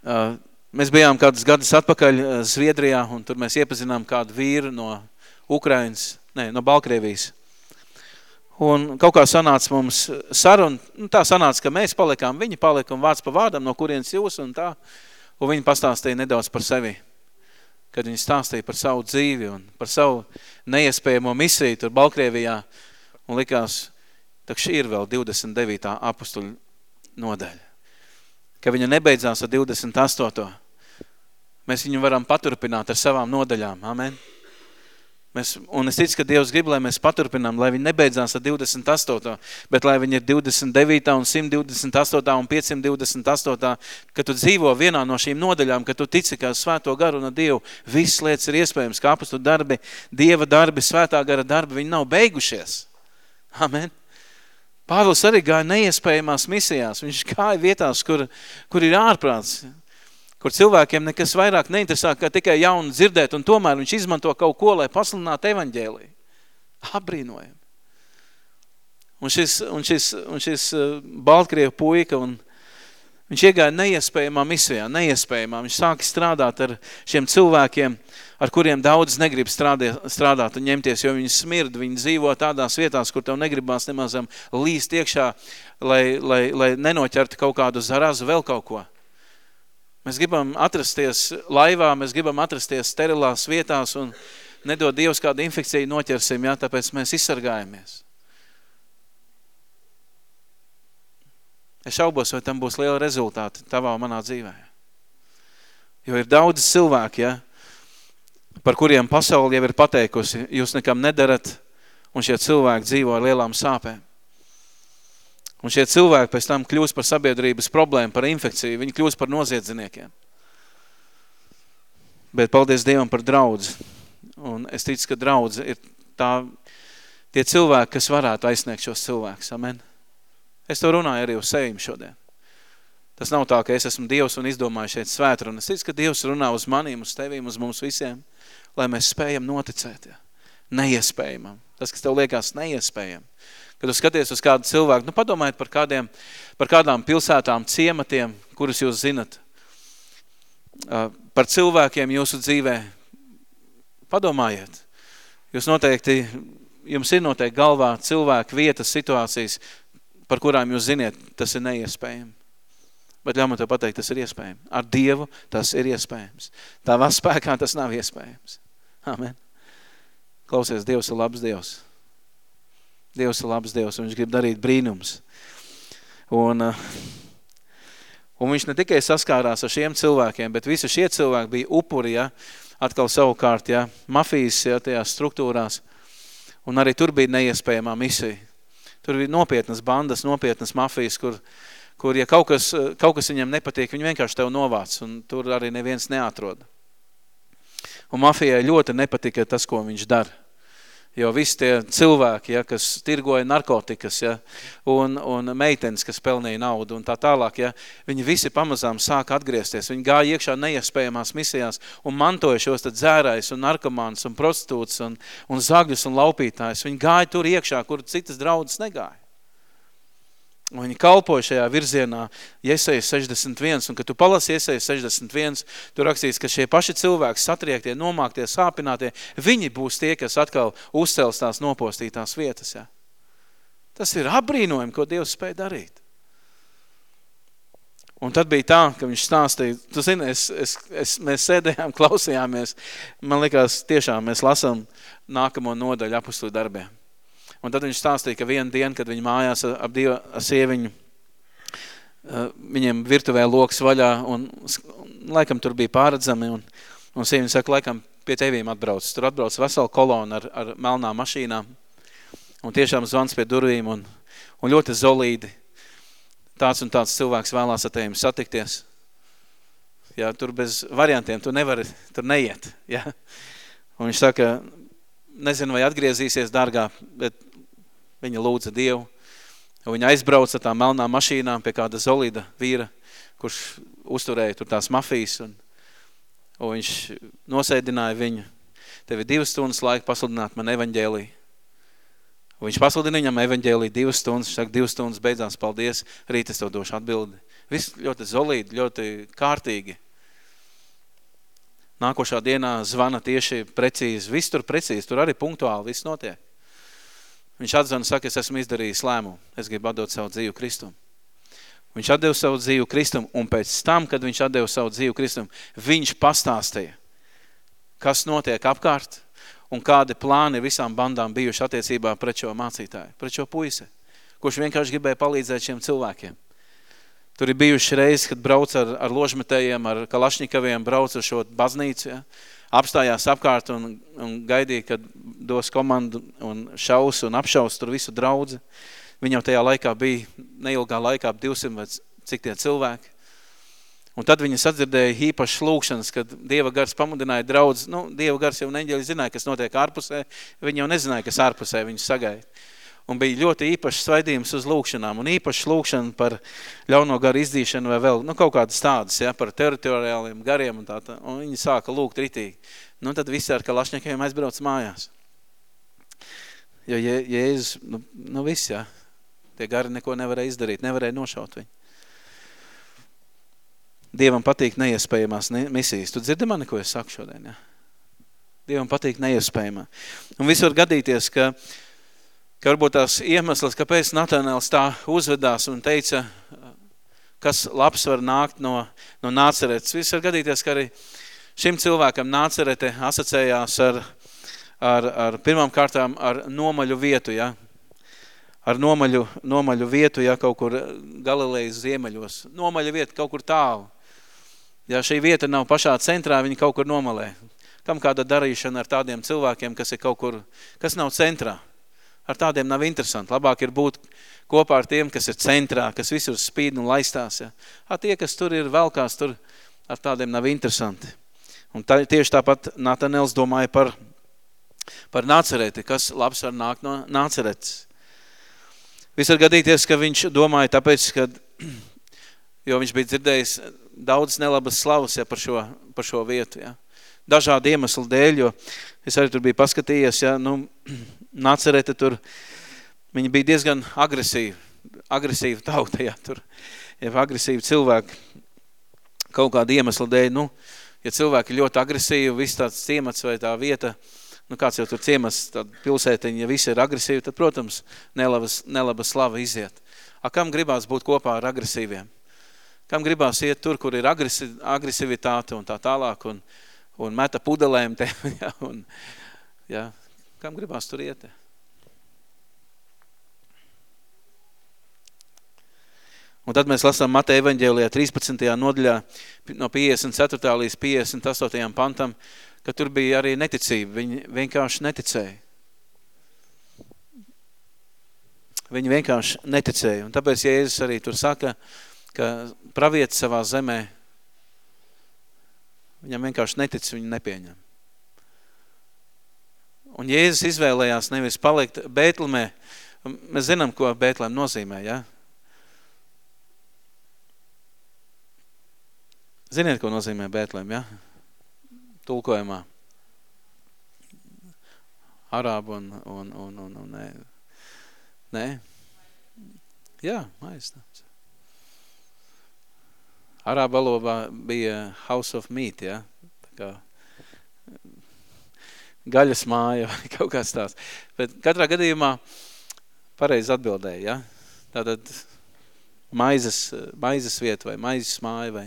Uh, mēs bijām kādus gadus atpakaļ uh, Zviedrijā, un tur mēs iepazinām kādu vīru no Ukrainas, ne, no Balkrievijas. Un kaut kā sanāca mums saruna, nu, tā sanāca, ka mēs palikām, viņi palika un vārds pa vārdam, no kurienes jūs un tā. Un viņi pastāstīja nedaudz par sevi, kad viņi stāstīja par savu dzīvi un par savu neiespējamo misiju tur Balkrievijā. Un likās, tak šī ir vēl 29. apustuļu nodaļa. Ka viņa nebeidzās ar 28. Mēs viņu varam paturpināt ar savām nodaļām. Amen. Mēs, un es ticu, ka Dievs grib, lai mēs paturpinām, lai viņi nebeidzās ar 28. Bet lai viņi ir 29. un 128. un 528. Ka tu dzīvo vienā no šīm nodaļām, ka tu tici, ka svēto garu un Dievu viss lietas ir iespējams, ka apustu darbi, Dieva darbi, svētā gara darbi, viņi nav beigušies. Amen. Pāvils arī gāja neiespējamās misijās. Viņš gāja vietās, kur, kur ir ārprāts, kur cilvēkiem nekas vairāk neinteresē, kā tikai jaunu dzirdēt, un tomēr viņš izmanto kaut ko, lai pasludinātu evaņģēliju. Abrīnojami. Un šis, un šis, un šis uh, Baltkrievu puika, un viņš iegāja neiespējamā misijā, neiespējamā. Viņš sāka strādāt ar šiem cilvēkiem, ar kuriem daudz negrib strādāt, strādāt un ņemties, jo viņi smird, viņi dzīvo tādās vietās, kur tev negribās nemazam līst iekšā, lai, lai, lai nenoķertu kaut kādu zarazu, vēl kaut ko. Mēs gribam atrasties laivā, mēs gribam atrasties sterilās vietās un nedod Dievs kādu infekciju noķersim, jā, tāpēc mēs izsargājamies. Es šaubos, vai tam būs liela rezultāta tavā un manā dzīvē. Jo ir daudz cilvēki, ja, par kuriem pasauli jau ir pateikusi, jūs nekam nedarat, un šie cilvēki dzīvo ar lielām sāpēm. Un šie cilvēki pēc tam kļūst par sabiedrības problēmu, par infekciju, viņi kļūst par noziedzniekiem. Bet paldies Dievam par draudzi. Un es ticu, ka draudze ir tā, tie cilvēki, kas varētu aizsniegt šos cilvēkus. Amen. Es to runāju arī uz sevim šodien. Tas nav tā, ka es esmu Dievs un izdomāju šeit svētrunu. Es ticu, ka Dievs runā uz maniem, uz tevīm, uz mums visiem lai mēs spējam noticēt. Ja? Neiespējamam. Tas, kas tev liekas neiespējam. Kad tu skaties uz kādu cilvēku, nu padomājiet par, kādiem, par kādām pilsētām, ciematiem, kurus jūs zinat. Par cilvēkiem jūsu dzīvē. Padomājiet. Jūs noteikti, jums ir noteikti galvā cilvēku vietas, situācijas, par kurām jūs ziniet, tas ir neiespējami. Bet ļauj man tev pateikt, tas ir iespējams. Ar Dievu tas ir iespējams. Tavā spēkā tas nav iespējams. Amen. Klausies, Dievs ir labs Dievs. Dievs ir labs Dievs, un viņš grib darīt brīnums. Un, uh, un viņš ne tikai saskārās ar šiem cilvēkiem, bet visi šie cilvēki bija upuri, ja, atkal savukārt, ja, mafijas, ja, tajās struktūrās. Un arī tur bija neiespējamā misija. Tur bija nopietnas bandas, nopietnas mafijas, kur, kur ja kaut kas, kaut kas viņam nepatīk, viņi vienkārši tev novāc, un tur arī neviens neatrod. Un mafijai ļoti nepatika tas, ko viņš dara. Jo visi tie cilvēki, ja, kas tirgoja narkotikas, ja, un, un meitenes, kas pelnīja naudu un tā tālāk, ja, viņi visi pamazām sāka atgriezties. Viņi gāja iekšā neiespējamās misijās un mantoja šos tad dzērājus un narkomānus un prostitūtus un, un zagļus un laupītājus. Viņi gāja tur iekšā, kur citas draudzes negāja. Un viņi kalpoja šajā virzienā Iesaijas 61, un kad tu palasi Iesaijas 61, tu rakstīsi, ka šie paši cilvēki satriektie, nomāktie, sāpinātie, viņi būs tie, kas atkal uzcels tās nopostītās vietas. Ja? Tas ir apbrīnojumi, ko Dievs spēja darīt. Un tad bija tā, ka viņš stāstīja, tu zini, es, es, es, mēs sēdējām, [LAUGHS] klausījāmies, man likās tiešām mēs lasām nākamo nodaļu apustu darbiem. Un tad viņš stāstīja, ka vienu dienu, kad viņi mājās ap divu sieviņu, eh, viņiem virtuvē loks vaļā, un, un laikam tur bija pārredzami, un, un sieviņa saka, laikam pie tevīm atbrauc. Tur atbrauc vesela kolona ar, ar melnām mašīnām, un tiešām zvans pie durvīm, un, un ļoti zolīdi. Tāds un tāds cilvēks vēlās ar tevīm satikties. Ja, tur bez variantiem tu nevari, tur neiet. Ja. Un viņš saka, nezinu, vai atgriezīsies, dārgā, bet viņa lūdza Dievu. Viņa aizbrauca tām melnām mašīnām pie kāda zolīda vīra, kurš uzturēja tur tās mafijas. Un, un viņš nosēdināja viņu. Tev ir divas stundas laika pasludināt man evaņģēliju. Un viņš pasludina viņam evaņģēliju divas stundas, saka, divas stundas beidzās, paldies, rīt es tev došu atbildi. Viss ļoti zolīdi, ļoti kārtīgi. Nākošā dienā zvana tieši precīzi, viss tur precīzi, tur arī punktuāli, viss notiek. Viņš atzvana, saka, es esmu izdarījis lēmumu, es gribu atdot savu dzīvu Kristumu. Viņš atdeva savu dzīvu Kristumu, un pēc tam, kad viņš atdeva savu dzīvu Kristumu, viņš pastāstīja, kas notiek apkārt, un kādi plāni visām bandām bijuši attiecībā pret šo mācītāju, pret šo puisi, kurš vienkārši gribēja palīdzēt šiem cilvēkiem. Tur ir bijuši reizes, kad brauc ar, ar ložmetējiem, ar kalašņikaviem, brauc ar šo baznīcu, ja? Apstājās apkārt un, un gaidīja, kad dos komandu un šaus un apšaus tur visu draudzi. Viņam tajā laikā bija neilgā laikā 200 vai cik tie cilvēki. Un tad viņi sadzirdēja īpašas lūkšanas, kad Dieva gars pamudināja draudz. Nu, Dieva gars jau neņģeļi zināja, kas notiek ārpusē. Viņi jau nezināja, kas ārpusē viņus sagaida. Un bija ļoti īpašs svaidījums uz lūkšanām un īpašs lūkšana par ļauno garu izdīšanu vai vēl, nu, kaut kādas tādas, ja, par teritoriāliem gariem un tā, tā. Un viņi sāka lūgt ritīgi. Nu, tad visi ar kalašņakiem aizbrauc mājās. Jo Jēzus, nu, nu viss, ja, tie gari neko nevarēja izdarīt, nevarēja nošaut viņu. Dievam patīk neiespējamās misijas. Tu dzirdi mani, ko es saku šodien, ja? Dievam patīk neiespējamā. Un viss var gadīties, ka, ka varbūt tās iemesls, kāpēc Natanēls tā uzvedās un teica, kas labs var nākt no, no nāceretes. Viss var gadīties, ka arī šim cilvēkam nācerete asociējās ar, ar, ar pirmām kārtām ar nomaļu vietu, ja? ar nomaļu, nomaļu vietu, ja kaut kur Galilejas ziemeļos. Nomaļa vieta kaut kur tālu. Ja šī vieta nav pašā centrā, viņi kaut kur nomalē. Kam kāda darīšana ar tādiem cilvēkiem, kas ir kaut kur, kas nav centrā? Ar tādiem nav interesanti. Labāk ir būt kopā ar tiem, kas ir centrā, kas visur spīd un laistās. Ja. A, tie, kas tur ir velkās, tur ar tādiem nav interesanti. Un tā, tieši tāpat Natanels domāja par, par nācerēti, kas labs var nākt no nāceretes. Viss var gadīties, ka viņš domāja tāpēc, ka, [CLEARS THROAT] jo viņš bija dzirdējis daudz nelabas slavas ja, par, šo, par šo vietu. Ja. Dažādi iemesli dēļ, jo es arī tur biju paskatījies, ja, nu, [CLEARS THROAT] nacerete tur, viņi bija diezgan agresīvi, agresīvi tauta, ja, tur, ja agresīvi cilvēki kaut kāda iemesla dēļ, nu, ja cilvēki ļoti agresīvi, viss tāds ciemats vai tā vieta, nu, kāds jau tur ciemats, tāda pilsētiņa, ja visi ir agresīvi, tad, protams, nelabas, nelaba slava iziet. A kam gribās būt kopā ar agresīviem? kam gribās iet tur, kur ir agresi, agresivitāte un tā tālāk, un, un meta pudelēm te, [LAUGHS] ja, un, ja, kam gribās tur iet? Un tad mēs lasām Mateja evaņģēlijā 13. nodaļā no 54. līdz 58. pantam, ka tur bija arī neticība. Viņi vienkārši neticēja. Viņi vienkārši neticēja. Un tāpēc Jēzus arī tur saka, ka pravietis savā zemē, viņam vienkārši netic, viņu nepieņem. Un Jēzus izvēlējās nevis palikt Bētlemē, mēs zinām, ko Bētlēm nozīmē, ja? Ziniet, ko nozīmē Bētlēm, ja? Tulkojumā. Arābu un, un, un, un, un nē. Nē? Jā, aizstāvs. Arābu valodā bija house of meat, ja? Tā kā gaļas māja vai [LAUGHS] kaut kāds tās. Bet katrā gadījumā pareizi atbildēja, ja? Tātad maizes, maizes vieta vai maizes māja vai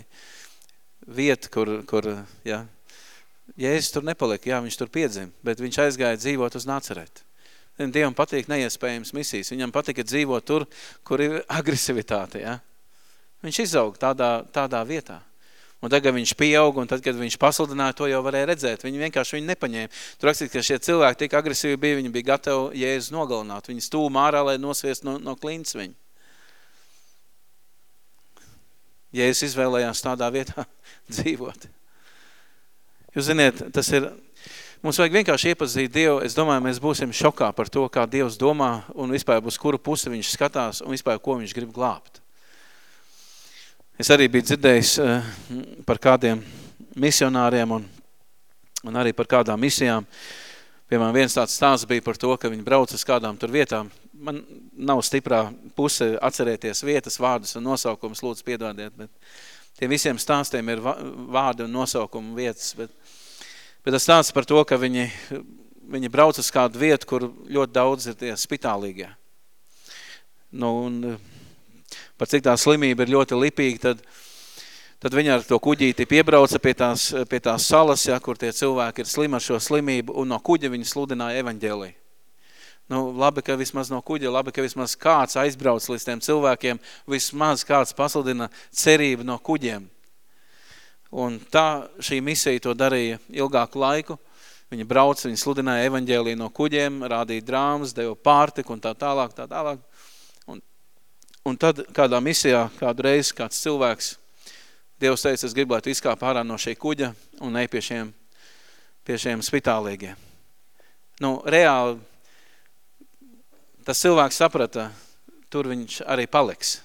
vieta, kur, kur ja, Jēzus tur nepalika, jā, viņš tur piedzim, bet viņš aizgāja dzīvot uz Nacereti. Dievam patīk neiespējams misijas. Viņam patika dzīvot tur, kur ir [LAUGHS] agresivitāte, ja? Viņš izaug tādā, tādā vietā. Un tagad viņš pieaug, un tad, kad viņš pasludināja, to jau varēja redzēt. Viņi vienkārši viņu nepaņēma. Tur rakstīt, ka šie cilvēki tik agresīvi bija, viņi bija gatavi Jēzus nogalināt. Viņi stūma ārā, lai nosviest no, no klints viņu. Jēzus izvēlējās tādā vietā [LAUGHS] dzīvot. Jūs ziniet, tas ir, mums vajag vienkārši iepazīt Dievu. Es domāju, mēs būsim šokā par to, kā Dievs domā un vispār uz kuru pusi viņš skatās un vispār, ko viņš grib glābt. Es arī biju dzirdējis uh, par kādiem misionāriem un, un arī par kādām misijām. Piemēram, viens tāds stāsts bija par to, ka viņi brauc uz kādām tur vietām. Man nav stiprā puse atcerēties vietas, vārdus un nosaukumus, lūdzu piedodiet, bet Tiem visiem stāstiem ir vārdi un nosaukumi vietas, bet, bet tas stāsts par to, ka viņi, viņi brauc uz kādu vietu, kur ļoti daudz ir tie spitālīgie. Nu, un par cik tā slimība ir ļoti lipīga, tad, tad viņi ar to kuģīti piebrauca pie tās, pie tās salas, ja, kur tie cilvēki ir slimi ar šo slimību, un no kuģa viņi sludināja evaņģēliju. Nu, labi, ka vismaz no kuģa, labi, ka vismaz kāds aizbrauc līdz tiem cilvēkiem, vismaz kāds pasludina cerību no kuģiem. Un tā šī misija to darīja ilgāku laiku. Viņi brauc, viņi sludināja evaņģēliju no kuģiem, rādīja drāmas, deva pārtiku un tā tālāk, tā tālāk. Un, tad kādā misijā, kādu reizi kāds cilvēks, Dievs teica, es gribētu izkāp ārā no šī kuģa un ne pie šiem, pie šiem spitālīgiem. Nu, reāli tas cilvēks saprata, tur viņš arī paliks.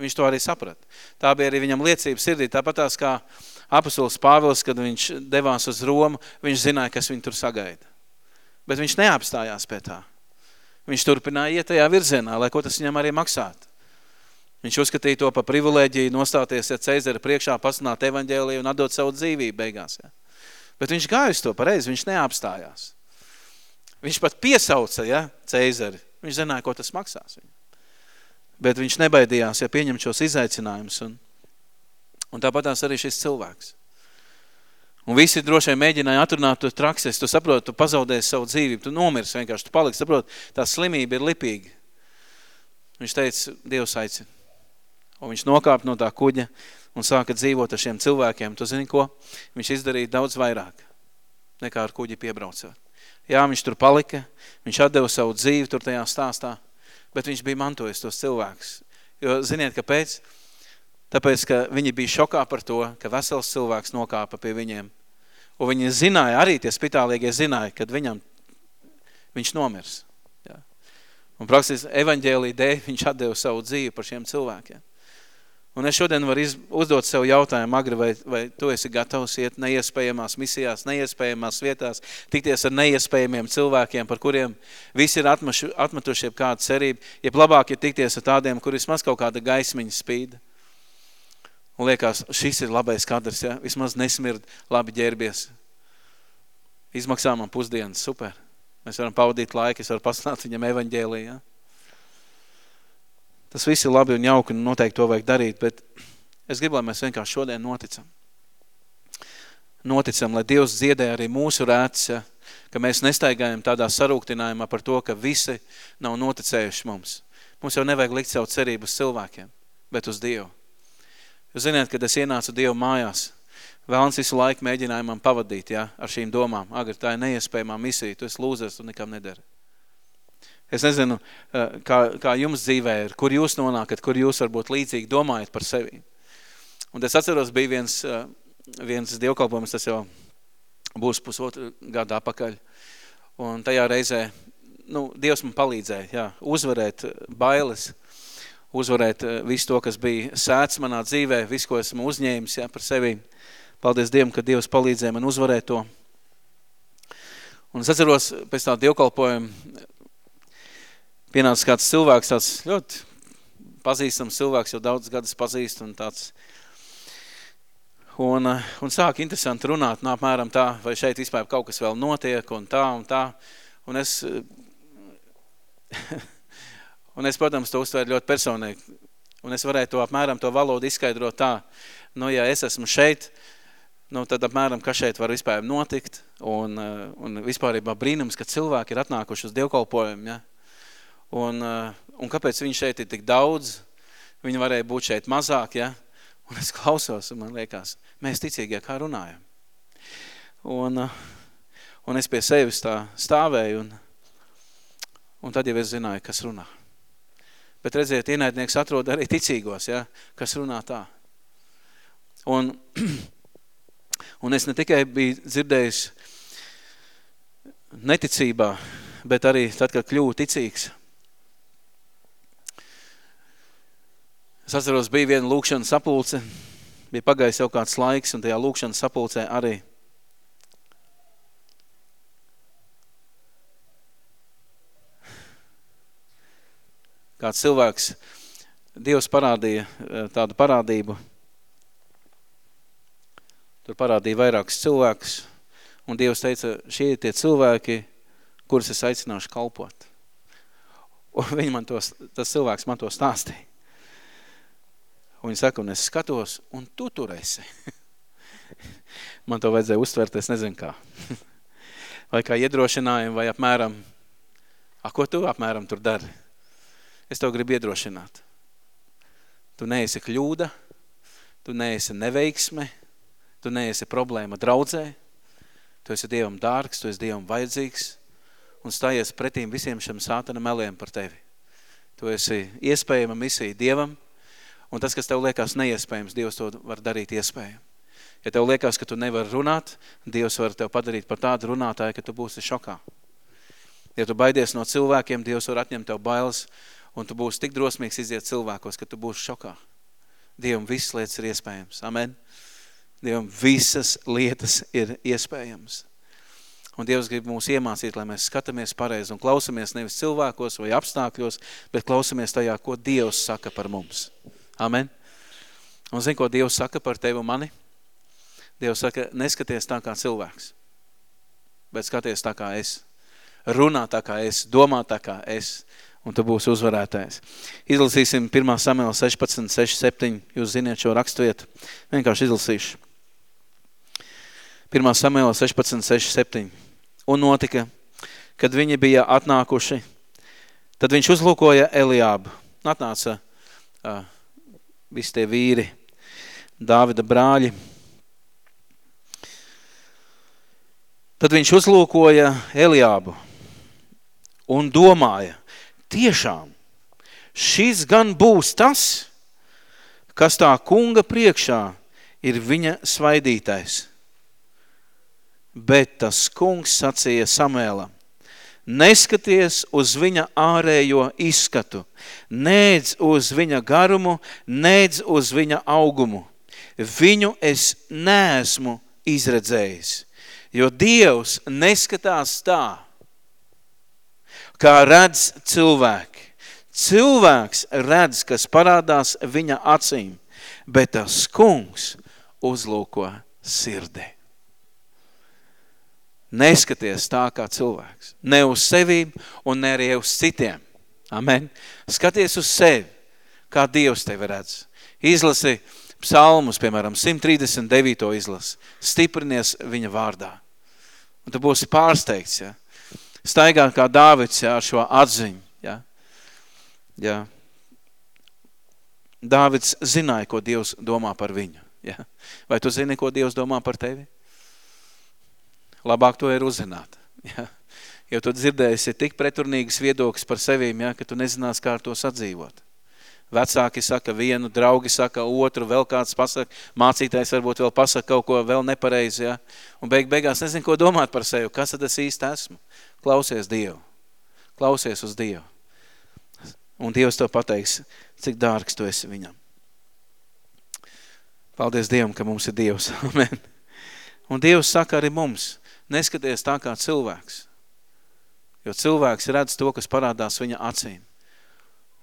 Viņš to arī saprata. Tā bija arī viņam liecība sirdī. Tāpat tās kā apustulis Pāvils, kad viņš devās uz Romu, viņš zināja, kas viņu tur sagaida. Bet viņš neapstājās pie tā. Viņš turpināja iet tajā virzienā, lai ko tas viņam arī maksātu. Viņš uzskatīja to par privilēģiju nostāties ja Ceizara priekšā, pasunāt evaņģēliju un atdot savu dzīvību beigās. Ja. Bet viņš gāja uz to pareizi, viņš neapstājās. Viņš pat piesauca ja, Ceizari. Viņš zināja, ko tas maksās viņam. Bet viņš nebaidījās, ja pieņem šos izaicinājumus. Un, un tāpatās arī šis cilvēks. Un visi droši vien mēģināja atrunāt to trakses, tu saproti, tu pazaudēsi savu dzīvību, tu nomirs vienkārši, tu paliksi, saproti, tā slimība ir lipīga. Viņš teica, Dievs aicina. Un viņš nokāpa no tā kuģa un sāka dzīvot ar šiem cilvēkiem. Tu zini ko? Viņš izdarīja daudz vairāk nekā ar kuģi piebraucot. Jā, viņš tur palika, viņš atdeva savu dzīvi tur tajā stāstā, bet viņš bija mantojis tos cilvēkus. Jo ziniet, kāpēc? Tāpēc, ka viņi bija šokā par to, ka vesels cilvēks nokāpa pie viņiem. Un viņi zināja, arī tie spitālīgie zināja, kad viņam, viņš nomirs. Jā. Un praksis evaņģēlī dēļ viņš atdeva savu dzīvi par šiem cilvēkiem. Un es šodien varu uzdot sev jautājumu, Agri, vai, vai tu esi gatavs iet neiespējamās misijās, neiespējamās vietās, tikties ar neiespējamiem cilvēkiem, par kuriem visi ir atmašu, atmetuši jeb kādu cerību, jeb labāk ir tikties ar tādiem, kur vismaz kaut kāda gaismiņa spīda. Un liekas, šis ir labais kadrs, ja? vismaz nesmird labi ģērbies. Izmaksā man pusdienas, super. Mēs varam pavadīt laiku, es varu paslāt viņam evaņģēlī, ja? Tas viss ir labi un jauki un noteikti to vajag darīt, bet es gribu, lai mēs vienkārši šodien noticam. Noticam, lai Dievs dziedē arī mūsu rēts, ka mēs nestaigājam tādā sarūktinājumā par to, ka visi nav noticējuši mums. Mums jau nevajag likt savu cerību uz cilvēkiem, bet uz Dievu. Jūs ziniet, kad es ienācu Dievu mājās, Vēlns visu laiku mēģināja man pavadīt ja, ar šīm domām. Agri, tā ir neiespējamā misija, tu esi lūzers, tu nekam nedari. Es nezinu, eh, kā, kā jums dzīvē ir, kur jūs nonākat, kur jūs varbūt līdzīgi domājat par sevi. Un es atceros, bija viens, eh, viens dievkalpojums, tas jau būs pusotru gadu apakaļ. Un tajā reizē, nu, Dievs man palīdzēja, jā, uzvarēt bailes, uzvarēt eh, visu to, kas bija sēts manā dzīvē, visu, ko esmu uzņēmis jā, par sevi. Paldies Dievam, ka Dievs palīdzēja man uzvarēt to. Un es atceros pēc tā dievkalpojuma, pienāca kāds cilvēks, tāds ļoti pazīstams cilvēks, jau daudz gadus pazīst un tāds, un, un sāk interesanti runāt, nu, apmēram tā, vai šeit vispār kaut kas vēl notiek un tā un tā, un es, [LAUGHS] un es, protams, to uztvēru ļoti personīgi, un es varēju to apmēram to valodu izskaidrot tā, nu, ja es esmu šeit, nu, tad apmēram, kas šeit var vispār notikt, un, un vispārībā brīnums, ka cilvēki ir atnākuši uz dievkalpojumu, ja, Un, eh, un kāpēc viņš šeit ir tik daudz? Viņi varēja būt šeit mazāk, ja? Un es klausos, un man liekas, mēs ticīgie kā runājam. Un, eh, un es pie sevis tā stāvēju, un, un tad jau es zināju, kas runā. Bet redziet, ienaidnieks atrod arī ticīgos, ja? kas runā tā. Un, [CLEARS THROAT] un es ne tikai biju dzirdējis neticībā, bet arī tad, kad kļuvu ticīgs. Es atceros, bija viena lūkšana sapulce, bija pagājis jau kāds laiks, un tajā lūkšana sapulcē arī kāds cilvēks, Dievs parādīja eh, tādu parādību. Tur parādīja vairākus cilvēkus, un Dievs teica, šie ir tie cilvēki, kurus es aicināšu kalpot. [LAUGHS] Un viņi man to, tas cilvēks man to stāstīja. Un viņi saka, un es skatos, un tu tur esi. [LAUGHS] man to vajadzēja uztvert, es nezinu kā. [LAUGHS] vai kā iedrošinājumu, vai apmēram, a, ko tu apmēram tur dari? Es tev gribu iedrošināt. Tu neesi kļūda, tu neesi neveiksme, tu neesi problēma draudzē, tu esi Dievam dārgs, tu esi Dievam vajadzīgs un stājies pretīm visiem šiem sātana meliem par tevi. Tu esi iespējama misija Dievam, un tas, kas tev liekas neiespējams, Dievs to var darīt iespējami. Ja tev liekas, ka tu nevari runāt, Dievs var tev padarīt par tādu runātāju, ka tu būsi šokā. Ja tu baidies no cilvēkiem, Dievs var atņemt tev bailes un tu būsi tik drosmīgs iziet cilvēkos, ka tu būsi šokā. Dievam visas lietas ir iespējams. Amen. Dievam visas lietas ir iespējams. Un Dievs grib mūs iemācīt, lai mēs skatāmies pareizi un klausamies nevis cilvēkos vai apstākļos, bet klausamies tajā, ko Dievs saka par mums. Amen. Un zini, ko Dievs saka par tevi un mani? Dievs saka, neskaties tā kā cilvēks, bet skaties tā kā es. Runā tā kā es, domā tā kā es, un tu būsi uzvarētājs. Izlasīsim 1. Samuela 16, 6, 7. Jūs ziniet šo rakstvietu. Vienkārši izlasīšu. 1. Samuela 16, 6, 7. Un notika, kad viņi bija atnākuši, tad viņš uzlūkoja Eliābu. Atnāca uh, visi tie vīri, Dāvida brāļi. Tad viņš uzlūkoja Eliābu un domāja, tiešām šis gan būs tas, kas tā kunga priekšā ir viņa svaidītais. Bet tas kungs sacīja Samēlam, neskaties uz viņa ārējo izskatu, nēdz uz viņa garumu, nēdz uz viņa augumu. Viņu es neesmu izredzējis, jo Dievs neskatās tā, kā redz cilvēki. Cilvēks redz, kas parādās viņa acīm, bet tas kungs uzlūko sirdī. Neskaties tā kā cilvēks. Ne uz sevīm un ne arī uz citiem. Amen. Skaties uz sevi, kā Dievs tevi redz. Izlasi psalmus, piemēram, 139. izlasi. Stiprinies viņa vārdā. Un tu būsi pārsteigts, ja? staigā kā Dāvids jā, ar šo atziņu. Jā. Jā. Dāvids zināja, ko Dievs domā par viņu. Jā. Vai tu zini, ko Dievs domā par tevi? Labāk to ir uzzināt. Jā. Jo tu dzirdēsi tik preturnīgas viedokļas par sevīm, jā, ka tu nezinās, kā ar to sadzīvot. Vecāki saka vienu, draugi saka otru, vēl kāds pasaka, mācītājs varbūt vēl pasaka kaut ko vēl nepareizi, ja? un beig beigās nezinu, ko domāt par sevi, kas tad es īsti esmu. Klausies Dievu. Klausies uz Dievu. Un Dievs to pateiks, cik dārgs tu esi viņam. Paldies Dievam, ka mums ir Dievs. [LAUGHS] Amen. Un Dievs saka arī mums, neskaties tā kā cilvēks. Jo cilvēks redz to, kas parādās viņa acīm.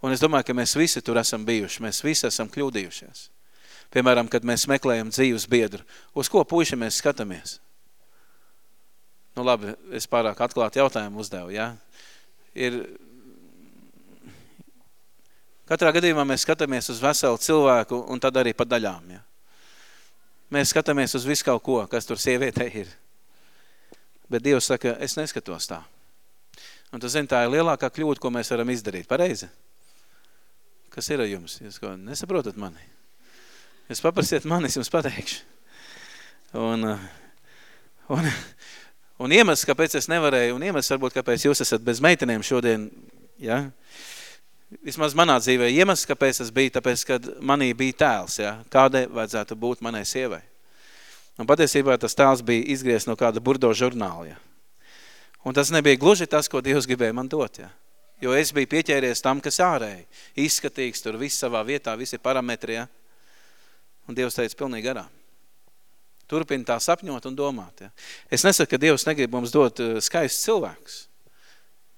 Un es domāju, ka mēs visi tur esam bijuši, mēs visi esam kļūdījušies. Piemēram, kad mēs meklējam dzīves biedru, uz ko puiši mēs skatāmies? Nu labi, es pārāk atklāt jautājumu uzdevu, ja? Ir, katrā gadījumā mēs skatāmies uz veselu cilvēku un tad arī pa daļām, ja? Mēs skatāmies uz visu kaut ko, kas tur sievietē ir. Bet Dievs saka, es neskatos tā. Un tu zini, tā ir lielākā kļūda, ko mēs varam izdarīt. Pareizi? Kas ir ar jums? Jūs ko nesaprotat mani? Jūs paprasiet mani, es jums pateikšu. Un, un, Un iemesls, kāpēc es nevarēju, un iemesls varbūt, kāpēc jūs esat bez meitenēm šodien, ja, vismaz manā dzīvē iemesls, kāpēc tas bija, tāpēc, kad manī bija tēls, ja? kādai vajadzētu būt manai sievai. Un patiesībā tas tēls bija izgriezt no kāda burdo žurnāla. Ja? Un tas nebija gluži tas, ko Dievs gribēja man dot. Ja? Jo es biju pieķēries tam, kas ārēji. Izskatīgs, tur viss savā vietā, visi parametri. Ja? Un Dievs teica pilnīgi garām. Turpina tā sapņot un domāt. Ja? Es nesaku, ka Dievs negrib mums dot uh, skaists cilvēks.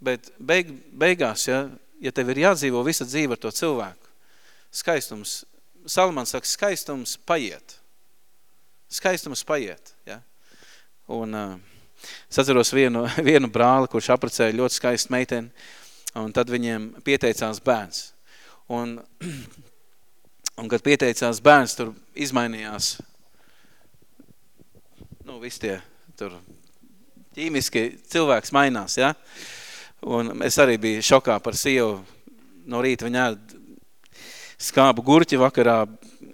Bet beig, beigās, ja, ja tev ir jādzīvo visa dzīve ar to cilvēku, skaistums, Salmans saka, skaistums paiet. Skaistums paiet. Ja? Un uh, es atceros vienu, [LAUGHS] vienu brāli, kurš aprecēja ļoti skaistu meiteni, un tad viņiem pieteicās bērns. Un, [CLEARS THROAT] un kad pieteicās bērns, tur izmainījās, nu, visi tie tur ķīmiski cilvēks mainās, ja? Un es arī biju šokā par sievu. No rīta viņa skābu gurķi vakarā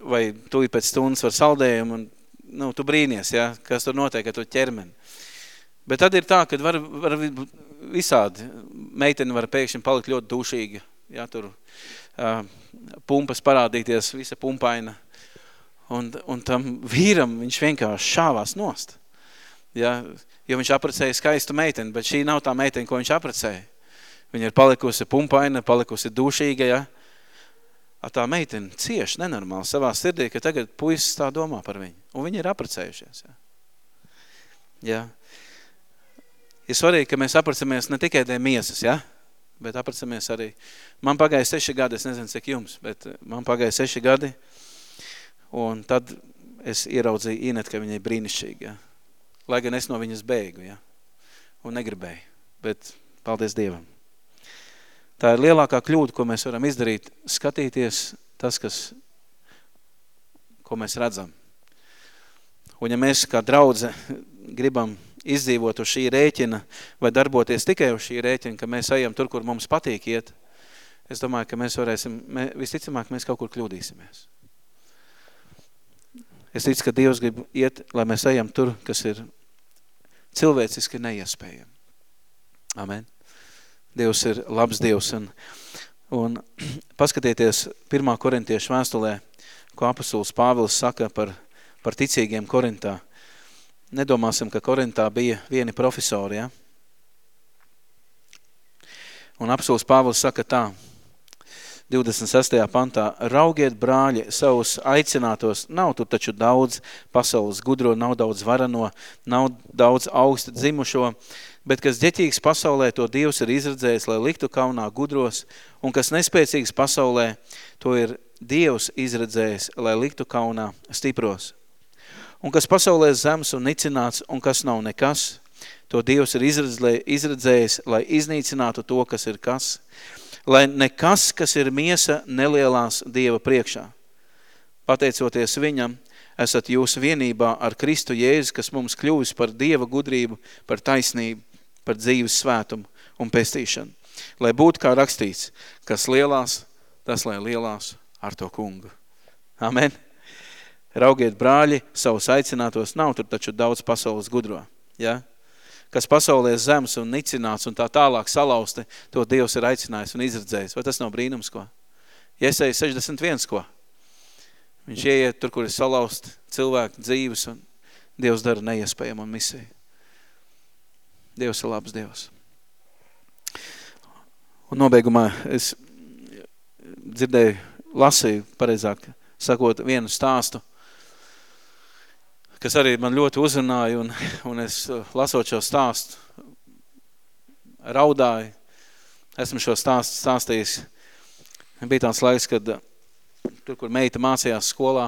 vai tu pēc stundas var saldējumu un nu, tu brīnies, ja? kas tur notiek ar to ķermeni. Bet tad ir tā, ka var, var visādi. Meiteni var pēkšņi palikt ļoti dušīga. Ja, tur uh, pumpas parādīties, visa pumpaina. Un, un tam vīram viņš vienkārši šāvās nost. Ja, jo viņš aprecēja skaistu meiteni, bet šī nav tā meiteni, ko viņš aprecēja. Viņa ir palikusi pumpaina, palikusi dušīga, ja. A tā meiteni cieši nenormāli savā sirdī, ka tagad puisis tā domā par viņu. Un viņi ir aprecējušies, ja. Ja. Ir svarīgi, ka mēs aprecamies ne tikai dēļ miesas, ja, bet aprecamies arī. Man pagāja seši gadi, es nezinu, cik jums, bet man pagāja seši gadi, un tad es ieraudzīju Inet, ka viņa ir brīnišķīga, ja lai gan es no viņas bēgu, ja? un negribēju, bet paldies Dievam. Tā ir lielākā kļūda, ko mēs varam izdarīt, skatīties tas, kas, ko mēs redzam. Un ja mēs kā draudze gribam izdzīvot uz šī rēķina vai darboties tikai uz šī rēķina, ka mēs ejam tur, kur mums patīk iet, es domāju, ka mēs varēsim, mē, visticamāk, mēs kaut kur kļūdīsimies. Es ticu, ka Dievs grib iet, lai mēs ejam tur, kas ir cilvēciski neiespējami. Amen. Dievs ir labs Dievs. Un, un [CLEARS THROAT] paskatieties 1. korintiešu vēstulē, ko apustulis Pāvils saka par, par ticīgiem Korintā. Nedomāsim, ka Korintā bija vieni profesori, ja? Un apustulis Pāvils saka tā, 26. pantā, raugiet brāļi savus aicinātos, nav tu taču daudz pasaules gudro, nav daudz varano, nav daudz augsta dzimušo, bet kas ģeķīgs pasaulē, to Dievs ir izredzējis, lai liktu kaunā gudros, un kas nespēcīgs pasaulē, to ir Dievs izredzējis, lai liktu kaunā stipros. Un kas pasaulē zems un nicināts, un kas nav nekas, to Dievs ir izredzējis, lai iznīcinātu to, kas ir kas, lai nekas, kas ir miesa, nelielās Dieva priekšā. Pateicoties viņam, esat jūs vienībā ar Kristu Jēzus, kas mums kļuvis par Dieva gudrību, par taisnību, par dzīves svētumu un pestīšanu. Lai būtu kā rakstīts, kas lielās, tas lai lielās ar to kungu. Amen. Raugiet brāļi, savus aicinātos, nav tur taču daudz pasaules gudro. Ja? kas pasaulē zems un nicināts un tā tālāk salausti, to Dievs ir aicinājis un izredzējis. Vai tas nav brīnums, ko? Iesēja 61, ko? Viņš ieiet tur, kur ir salausti cilvēku dzīves un Dievs dara neiespējamu misiju. Dievs ir labs Dievs. Un nobeigumā es dzirdēju, lasīju, pareizāk sakot, vienu stāstu kas arī man ļoti uzrunāja, un, un es uh, lasot šo stāstu, raudāju. Esmu šo stāstu stāstījis. Bija tāds laiks, kad uh, tur, kur meita mācījās skolā,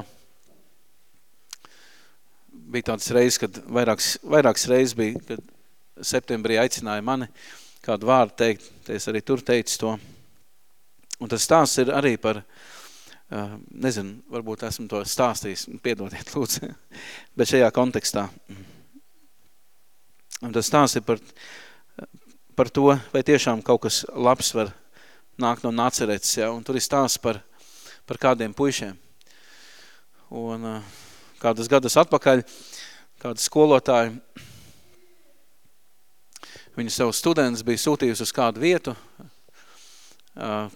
bija tāds reizes, kad vairākas, vairākas reizes bija, kad septembrī aicināja mani kādu vārdu teikt, es arī tur teicu to. Un tas stāsts ir arī par, uh, Nezinu, varbūt esmu to stāstījis, piedodiet lūdzu, [LAUGHS] bet šajā kontekstā. Un tas stāsts ir par, par to, vai tiešām kaut kas labs var nākt no nacerētas, ja? un tur ir stāsts par, par kādiem puišiem. Un kādas gadas atpakaļ, kāda skolotāja, viņa savu students bija sūtījusi uz kādu vietu,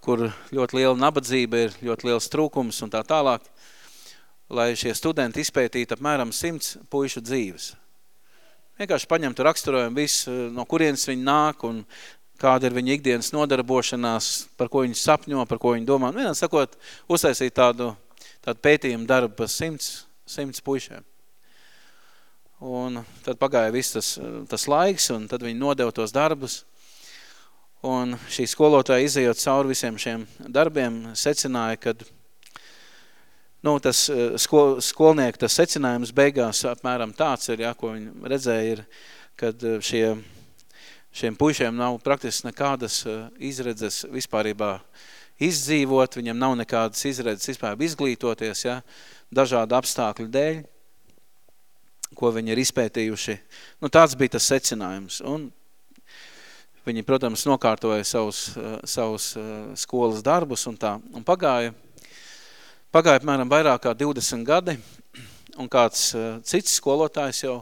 kur ļoti liela nabadzība ir, ļoti liels trūkums un tā tālāk, lai šie studenti izpētītu apmēram simts puišu dzīves. Vienkārši paņemtu raksturojumu visu, no kurienes viņi nāk un kāda ir viņa ikdienas nodarbošanās, par ko viņi sapņo, par ko viņi domā. Un vienā sakot, uztaisīt tādu, tādu pētījumu darbu par simts, simts puišiem. Un tad pagāja viss tas, tas laiks, un tad viņi nodeva tos darbus. Un šī skolotāja izējot cauri visiem šiem darbiem, secināja, ka nu, tas eh, skol, skolnieku tas secinājums beigās apmēram tāds ir, ja, ko viņi redzēja, ir, kad eh, šie, šiem puišiem nav praktiski nekādas eh, izredzes vispārībā izdzīvot, viņam nav nekādas izredzes vispār izglītoties, ja, dažādu apstākļu dēļ, ko viņi ir izpētījuši. Nu, tāds bija tas secinājums. Un Viņi, protams, nokārtoja savus, eh, savus eh, skolas darbus un tā. Un pagāja, pagāja apmēram vairāk kā 20 gadi, un kāds eh, cits skolotājs jau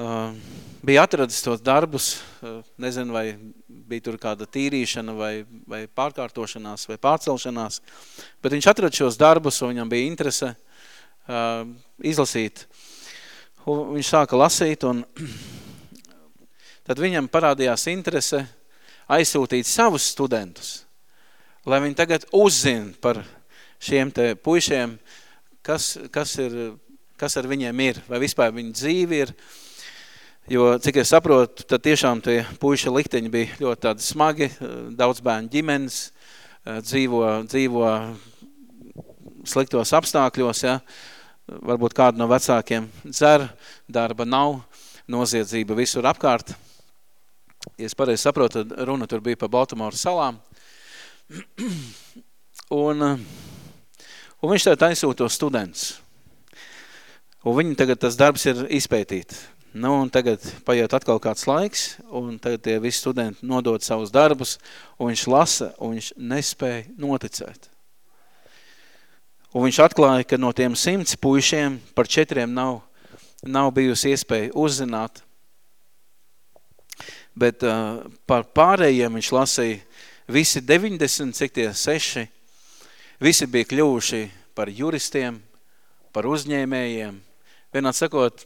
uh, bija atradis tos darbus, uh, nezinu, vai bija tur kāda tīrīšana vai, vai pārkārtošanās vai pārcelšanās, bet viņš atrada šos darbus, un viņam bija interese uh, izlasīt. Un viņš sāka lasīt, un tad viņam parādījās interese aizsūtīt savus studentus, lai viņi tagad uzzina par šiem te puišiem, kas, kas, ir, kas ar viņiem ir, vai vispār viņa dzīve ir, jo, cik es saprotu, tad tiešām tie puiša likteņi bija ļoti tādi smagi, daudz bērnu ģimenes, dzīvo, dzīvo sliktos apstākļos, ja, varbūt kādu no vecākiem dzer, darba nav, noziedzība visur apkārt, ja es pareizi saprotu, runa tur bija pa Baltimoru salām. [CLEARS THROAT] un, un viņš tā aizsūto students. Un viņi tagad tas darbs ir izpētīt. Nu, un tagad paiet atkal kāds laiks, un tagad tie visi studenti nodod savus darbus, un viņš lasa, un viņš nespēja noticēt. Un viņš atklāja, ka no tiem simts puišiem par četriem nav, nav bijusi iespēja uzzināt, bet uh, par pārējiem viņš lasīja visi 90, cik tie seši, visi bija kļuvuši par juristiem, par uzņēmējiem. Vienāds sakot,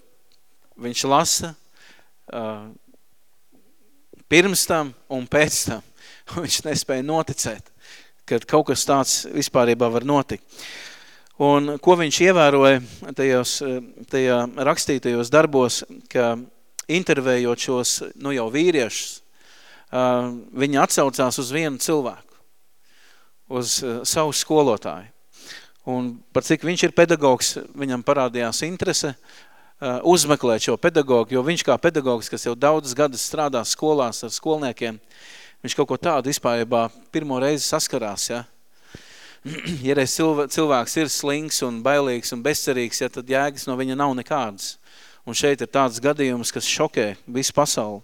viņš lasa uh, pirms tam un pēc tam. [LAUGHS] viņš nespēja noticēt, ka kaut kas tāds vispārībā var notikt. Un ko viņš ievēroja tajos, tajā rakstītajos darbos, ka intervējot šos, nu jau vīriešus, viņi atsaucās uz vienu cilvēku, uz savu skolotāju. Un par cik viņš ir pedagogs, viņam parādījās interese uzmeklēt šo pedagogu, jo viņš kā pedagogs, kas jau daudz gadus strādā skolās ar skolniekiem, viņš kaut ko tādu vispārībā pirmo reizi saskarās, ja? [CLEARS THROAT] ja reiz cilvēks ir slings un bailīgs un bezcerīgs, ja, tad jēgas no viņa nav nekādas. Un šeit ir tāds gadījums, kas šokē visu pasauli.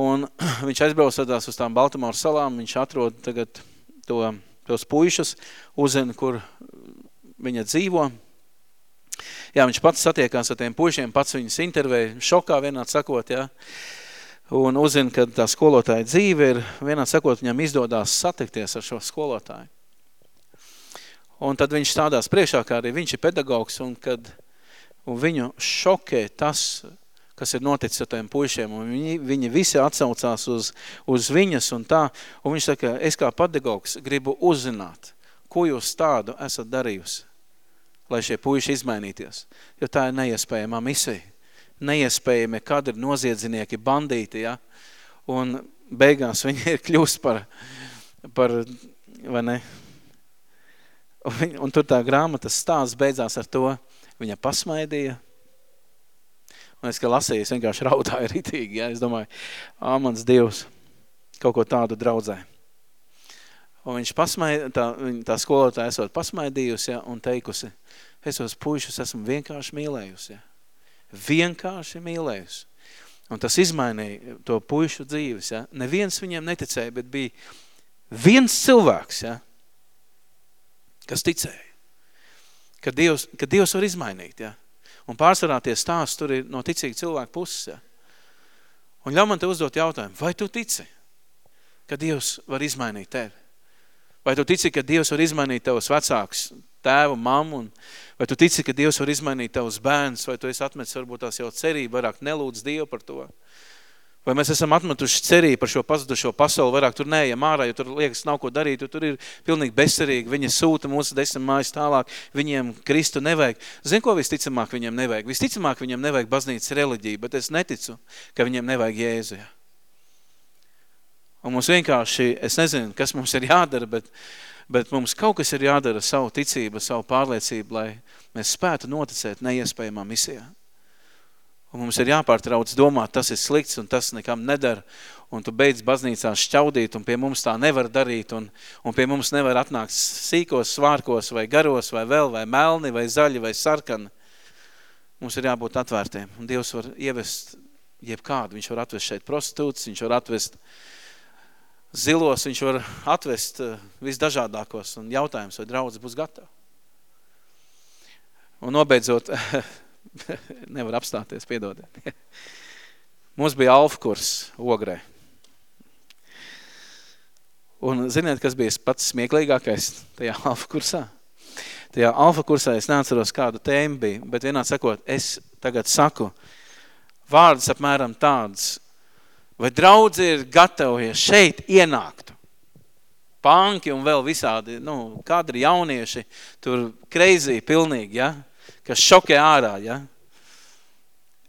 Un [CLEARS THROAT] viņš aizbrauc tādās uz tām Baltimoru salām, viņš atrod tagad to, tos puišus, uzzina, kur viņa dzīvo. Jā, viņš pats satiekās ar tiem puišiem, pats viņus intervēja, šokā vienādi sakot, jā. Un uzzina, ka tā skolotāja dzīve ir, vienādi sakot, viņam izdodās satikties ar šo skolotāju. Un tad viņš stādās priekšā, kā arī viņš ir pedagogs, un kad un viņu šokē tas, kas ir noticis ar tiem puišiem, un viņi, viņi visi atsaucās uz, uz viņas un tā, un viņš saka, es kā pedagogs gribu uzzināt, ko jūs tādu esat darījusi, lai šie puiši izmainīties, jo tā ir neiespējamā misija. Neiespējami, kad ir noziedznieki, bandīti, ja? un beigās viņi ir kļūst par, par vai ne, un, viņ, un tur tā grāmatas stāsts beidzās ar to, viņa pasmaidīja. Un es, ka lasīju, es vienkārši raudāju ritīgi, ja, es domāju, ā, mans Dievs, kaut ko tādu draudzē. Un viņš pasmaid, tā, tā skolotāja esot pasmaidījusi, ja, un teikusi, es tos puišus esmu vienkārši mīlējusi, ja. Vienkārši mīlējusi. Un tas izmainīja to puišu dzīves, ja. Neviens viņiem neticēja, bet bija viens cilvēks, ja, kas ticēja ka Dievs, ka Dievs var izmainīt, ja? Un pārsvarā tie stāsts tur ir no ticīga cilvēka puses, ja? Un ļauj man te uzdot jautājumu, vai tu tici, ka Dievs var izmainīt tevi? Vai tu tici, ka Dievs var izmainīt tavus vecākus, tēvu, mammu, un vai tu tici, ka Dievs var izmainīt tavus bērnus, vai tu esi atmetis varbūt tās jau cerību, vairāk nelūdz Dievu par to? Vai mēs esam atmetuši cerību par šo pazudušo pasauli, vairāk tur neejam ārā, jo tur liekas nav ko darīt, jo tur ir pilnīgi bezcerīgi, viņi sūta mūsu desmit mājas tālāk, viņiem Kristu nevajag. Zin, ko visticamāk viņiem nevajag? Visticamāk viņiem nevajag baznīcas reliģiju, bet es neticu, ka viņiem nevajag Jēzu. Un mums vienkārši, es nezinu, kas mums ir jādara, bet, bet mums kaut kas ir jādara savu ticību, savu pārliecību, lai mēs spētu noticēt neiespējamā misijā. Un mums ir jāpārtrauc domāt, tas ir slikts un tas nekam nedara. Un tu beidz baznīcā šķaudīt un pie mums tā nevar darīt. Un, un pie mums nevar atnākt sīkos, svārkos vai garos vai vēl vai melni vai zaļi vai sarkani. Mums ir jābūt atvērtiem. Un Dievs var ievest jebkādu. Viņš var atvest šeit prostitūts, viņš var atvest zilos, viņš var atvest eh, visdažādākos. Un jautājums, vai draudz būs gatava. Un nobeidzot, [LAUGHS] [LAUGHS] Nevar apstāties, piedodiet. [LAUGHS] Mums bija alfa kurs ogrē. Un ziniet, kas bija pats smieklīgākais tajā [LAUGHS] alfa kursā? Tajā alfa kursā es neatceros, kādu tēmu bija, bet vienā sakot, es tagad saku vārdus apmēram tādus, vai draudzi ir gatavi šeit ienāktu. Panki un vēl visādi, nu, kādi ir jaunieši, tur kreizī pilnīgi, ja? Kas šokē ārā, ja?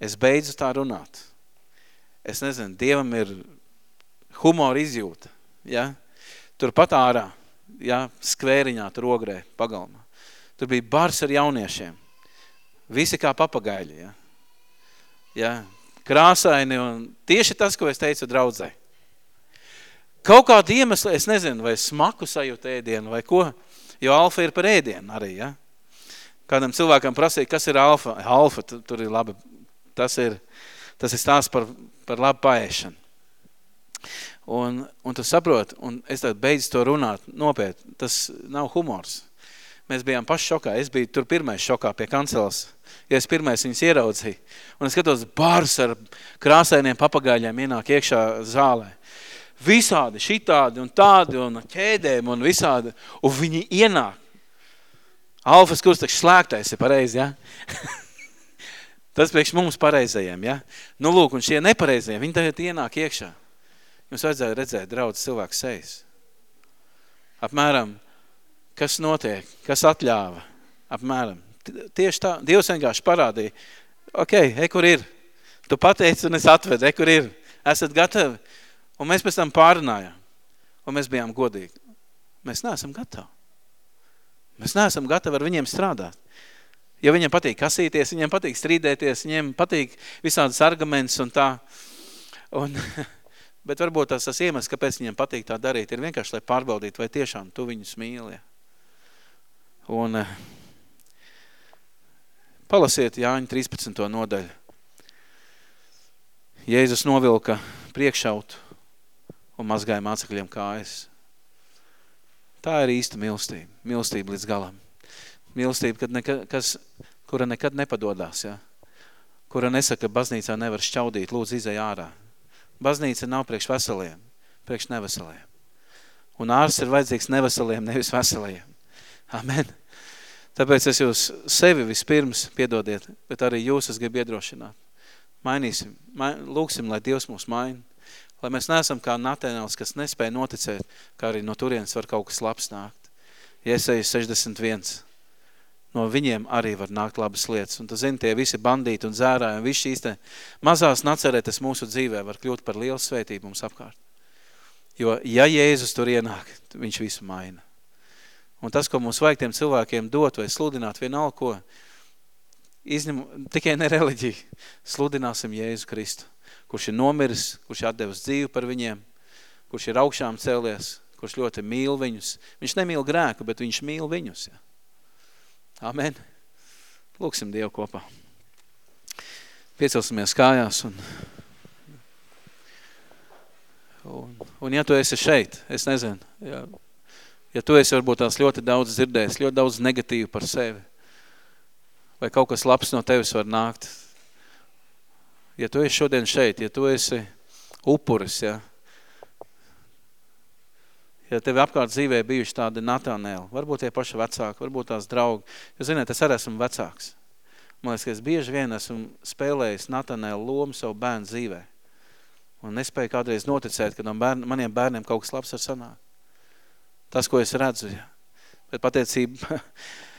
Es beidzu tā runāt. Es nezinu, Dievam ir humora izjūta, ja? Tur pat ārā, ja? skvēriņā, tur ogrē, pagalmā. Tur bija bars ar jauniešiem. Visi kā papagaļi, ja? Ja? Krāsaini un tieši tas, ko es teicu draudzē. Kaut kādu iemeslu, es nezinu, vai smaku sajūt ēdienu vai ko, jo alfa ir par ēdienu arī, ja? Kādam cilvēkam prasīja, kas ir alfa. Alfa, tur ir labi, tas ir, tas ir stāsts par, par labu paēšanu. Un, un tu saproti, un es tad beidzu to runāt nopiet, tas nav humors. Mēs bijām paši šokā, es biju tur pirmais šokā pie kancelas, ja es pirmais viņus ieraudzīju. Un es skatos, bārs ar krāsainiem papagaļiem ienāk iekšā zālē. Visādi, šitādi un tādi un ķēdēm un visādi. Un viņi ienāk Alfas kurs taču slēgtais ir pareizi, ja? [LAUGHS] Tas priekš mums pareizajiem, ja? Nu, lūk, un šie nepareizie, viņi tagad ienāk iekšā. Jums vajadzēja redzēt draudz cilvēku sejas. Apmēram, kas notiek, kas atļāva, apmēram. Tieši tā, Dievs vienkārši parādīja, ok, e, kur ir? Tu pateici un es atvedu, e, kur ir? Esat gatavi? Un mēs pēc tam pārunājām. Un mēs bijām godīgi. Mēs neesam gatavi. Mēs neesam gatavi ar viņiem strādāt. Ja viņiem patīk kasīties, viņiem patīk strīdēties, viņiem patīk visādas arguments un tā. Un, [LAUGHS] bet varbūt tas, tas iemesls, kāpēc viņiem patīk tā darīt, ir vienkārši, lai pārbaudītu, vai tiešām tu viņus mīli. Un eh, palasiet Jāņa 13. nodaļu. Jēzus novilka priekšautu un mazgāja mācekļiem kājas. Tā ir īsta milstība. Milstība līdz galam. Milstība, kad neka, kas, kura nekad nepadodās, ja? kura nesaka, ka baznīcā nevar šķaudīt, lūdzu izai ārā. Baznīca nav priekš veseliem, priekš neveseliem. Un ārs ir vajadzīgs neveseliem, nevis veseliem. Amen. Tāpēc es jūs sevi vispirms piedodiet, bet arī jūs es gribu iedrošināt. Mainīsim, main, lūksim, lai Dievs mūs maina. Lai mēs neesam kā Natanēls, kas nespēja noticēt, kā arī no turienes var kaut kas labs nākt. Iesaijas 61. No viņiem arī var nākt labas lietas. Un tu zini, tie visi bandīti un zērāji un viss šīs te mazās nacerētas mūsu dzīvē var kļūt par lielu svētību mums apkārt. Jo, ja Jēzus tur ienāk, viņš visu maina. Un tas, ko mums vajag tiem cilvēkiem dot vai sludināt vienalga ko, izņem, tikai ne reliģiju, sludināsim Jēzu Kristu kurš ir nomiris, kurš ir atdevis dzīvi par viņiem, kurš ir augšām cēlies, kurš ļoti mīl viņus. Viņš nemīl grēku, bet viņš mīl viņus. Ja. Amen. Lūksim Dievu kopā. Piecelsimies kājās un, un, un ja tu esi šeit, es nezinu, ja, ja tu esi varbūt tās ļoti daudz dzirdējis, ļoti daudz negatīvu par sevi, vai kaut kas labs no tevis var nākt, ja tu esi šodien šeit, ja tu esi upuris, ja, ja tev apkārt dzīvē bijuši tādi natānēli, varbūt tie paši vecāki, varbūt tās draugi. Jūs zināt, es arī esmu vecāks. Man liekas, ka es bieži vien esmu spēlējis natānēlu lomu savu bērnu dzīvē. Un nespēju kādreiz noticēt, ka no bērn, maniem bērniem kaut kas labs var sanākt. Tas, ko es redzu, ja. Bet patiecība, [LAUGHS]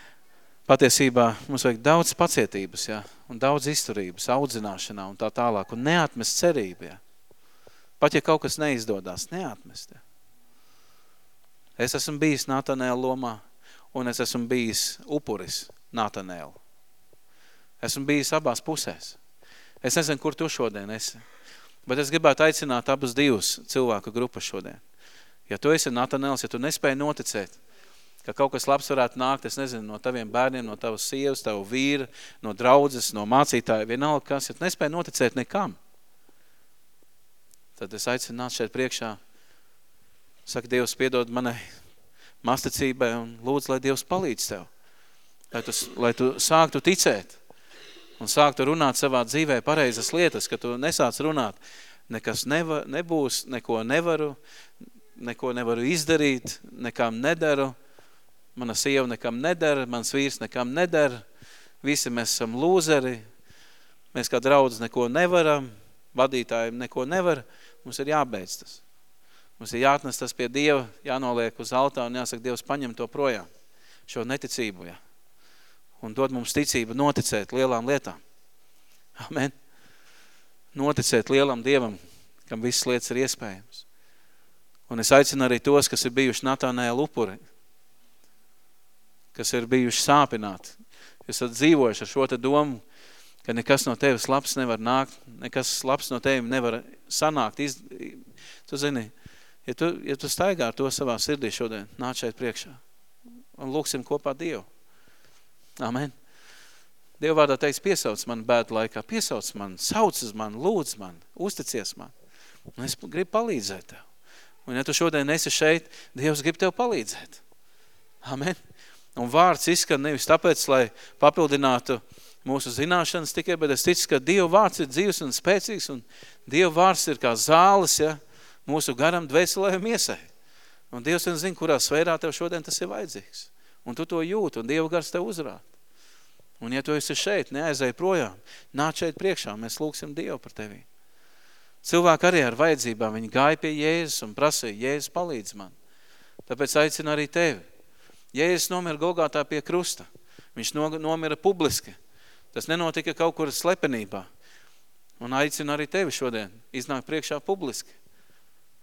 patiesībā mums vajag daudz pacietības, ja, un daudz izturības, audzināšanā un tā tālāk, un neatmest cerību, ja. Pat ja kaut kas neizdodās, neatmest, ja. Es esmu bijis Natanēla lomā, un es esmu bijis upuris Natanēla. Esmu bijis abās pusēs. Es nezinu, kur tu šodien esi. Bet es gribētu aicināt abus divus cilvēku grupas šodien. Ja tu esi Natanēls, ja tu nespēji noticēt, ka kaut kas labs varētu nākt, es nezinu, no taviem bērniem, no tavas sievas, tavu vīra, no draudzes, no mācītāja, vienalga kas, ja tu nespēji noticēt nekam, tad es aicinu nāc šeit priekšā, saka, Dievs piedod manai masticībai un lūdzu, lai Dievs palīdz tev, lai tu, lai tu sāktu ticēt, un sāktu runāt savā dzīvē pareizas lietas, ka tu nesāc runāt, nekas neva, nebūs, neko nevaru, neko nevaru izdarīt, nekam nedaru, mana sieva nekam nedara, mans vīrs nekam nedara, visi mēs esam lūzeri, mēs kā draudz neko nevaram, vadītājiem neko nevar, mums ir jābeidz tas. Mums ir jāatnes tas pie Dieva, jānoliek uz altā un jāsaka, Dievs paņem to projām, šo neticību, ja un dod mums ticību noticēt lielām lietām. Amen. Noticēt lielam Dievam, kam visas lietas ir iespējams. Un es aicinu arī tos, kas ir bijuši Natānēla upuri, kas ir bijuši sāpināti, kas ir dzīvojuši ar šo te domu, ka nekas no tevis labs nevar nākt, nekas labs no tevi nevar sanākt. Iz... Tu zini, ja tu, ja tu staigā ar to savā sirdī šodien, nāc šeit priekšā un lūksim kopā Dievu. Amen. Dieva vārdā teiks, piesauc man bēdu laikā, piesauc man, sauc uz man, lūdz man, uzticies man. Un es gribu palīdzēt tev. Un ja tu šodien esi šeit, Dievs grib tev palīdzēt. Amen. Un vārds izskan nevis tāpēc, lai papildinātu mūsu zināšanas tikai, bet es ticu, ka Dieva vārds ir dzīves un spēcīgs, un Dieva vārds ir kā zāles, ja, mūsu garam dvēselē un miesai. Un Dievs vien zina, kurā sfērā tev šodien tas ir vajadzīgs un tu to jūti, un Dieva gars tev uzrāda. Un ja tu esi šeit, neaizēj projām, nāc šeit priekšā, mēs lūksim Dievu par tevi. Cilvēki arī ar vajadzībām, viņi gāja pie Jēzus un prasīja, Jēzus palīdz man. Tāpēc aicinu arī tevi. Jēzus nomira Golgātā pie krusta. Viņš nomira publiski. Tas nenotika kaut kur slepenībā. Un aicinu arī tevi šodien iznākt priekšā publiski.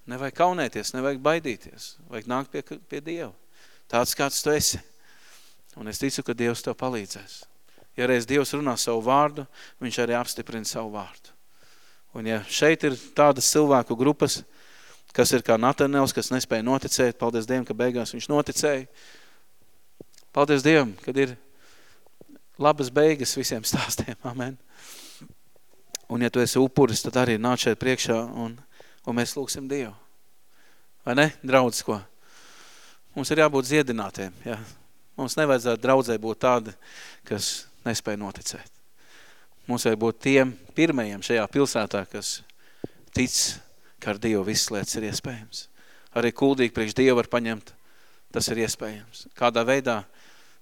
Nevajag kaunēties, nevajag baidīties. Vajag nākt pie, pie Dieva. Tāds, kāds tu esi. Un es ticu, ka Dievs tev palīdzēs. Ja reiz Dievs runā savu vārdu, viņš arī apstiprina savu vārdu. Un ja šeit ir tādas cilvēku grupas, kas ir kā Natanels, kas nespēja noticēt, paldies Dievam, ka beigās viņš noticēja. Paldies Dievam, kad ir labas beigas visiem stāstiem. [LAUGHS] Amen. Un ja tu esi upuris, tad arī nāc šeit priekšā un, un mēs lūksim Dievu. Vai ne, draudz, ko? Mums ir jābūt ziedinātiem. Ja? Mums nevajadzētu draudzē būt tādi, kas nespēja noticēt. Mums vajag būt tiem pirmajiem šajā pilsētā, kas tic, ka ar Dievu visas lietas ir iespējams. Arī kuldīgi priekš Dievu var paņemt, tas ir iespējams. Kādā veidā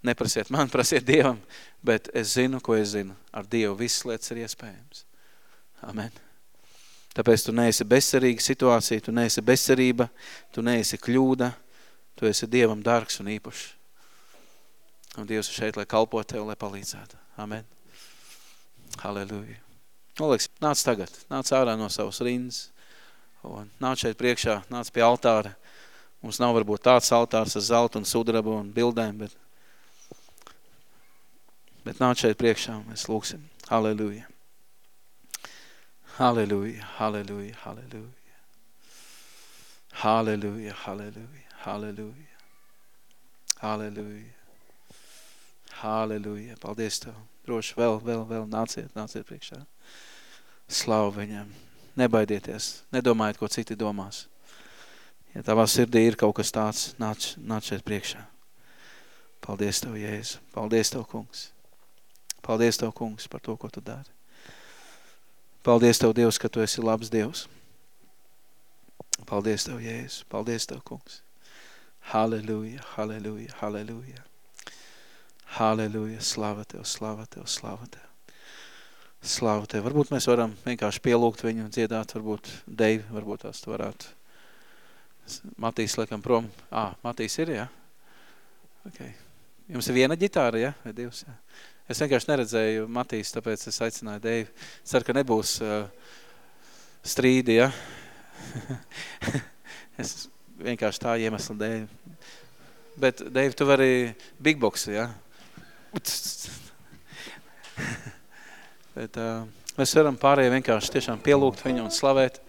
neprasiet man, [LAUGHS] prasiet Dievam, bet es zinu, ko es zinu. Ar Dievu visas lietas ir iespējams. Amen. Tāpēc tu neesi bezcerīga situācija, tu neesi bezcerība, tu neesi kļūda, Tu esi Dievam dārgs un īpašs. Un Dievs ir šeit, lai kalpo tev, lai palīdzētu. Amen. Halleluja. Oliks, nāc tagad, nāc ārā no savas rindas un nāc šeit priekšā, nāc pie altāra. Mums nav varbūt tāds altārs ar zeltu un sudrabu un bildēm, bet, bet nāc šeit priekšā mēs lūksim. Halleluja. Halleluja, halleluja, halleluja. Halleluja, halleluja. Halleluja. Halleluja. Halleluja. Paldies Tev. Droši vēl, vēl, vēl nāciet, nāciet priekšā. Slavu viņam. Nebaidieties. Nedomājiet, ko citi domās. Ja tavā sirdī ir kaut kas tāds, nāc, nāc šeit priekšā. Paldies Tev, Jēzu. Paldies Tev, kungs. Paldies Tev, kungs, par to, ko Tu dari. Paldies Tev, Dievs, ka Tu esi labs Dievs. Paldies Tev, Jēzu. Paldies Tev, kungs. Halleluja, halleluja, halleluja. Halleluja, slava Tev, slava Tev, slava Tev. Slava Tev. Varbūt mēs varam vienkārši pielūgt viņu un dziedāt, varbūt Deivi, varbūt tās tu varētu. Matīs liekam prom. Ā, Matīs ir, jā? Ok. Jums ir viena ģitāra, jā? Vai divas, jā? Es vienkārši neredzēju Matīs, tāpēc es aicināju Deivi. Ceru, ka nebūs uh, strīdi, jā? [LAUGHS] es vienkārši tā iemesla dēļ. Bet, Deivi, tu vari big boxu, jā? [LAUGHS] Bet uh, mēs varam pārējie vienkārši tiešām pielūgt viņu un slavēt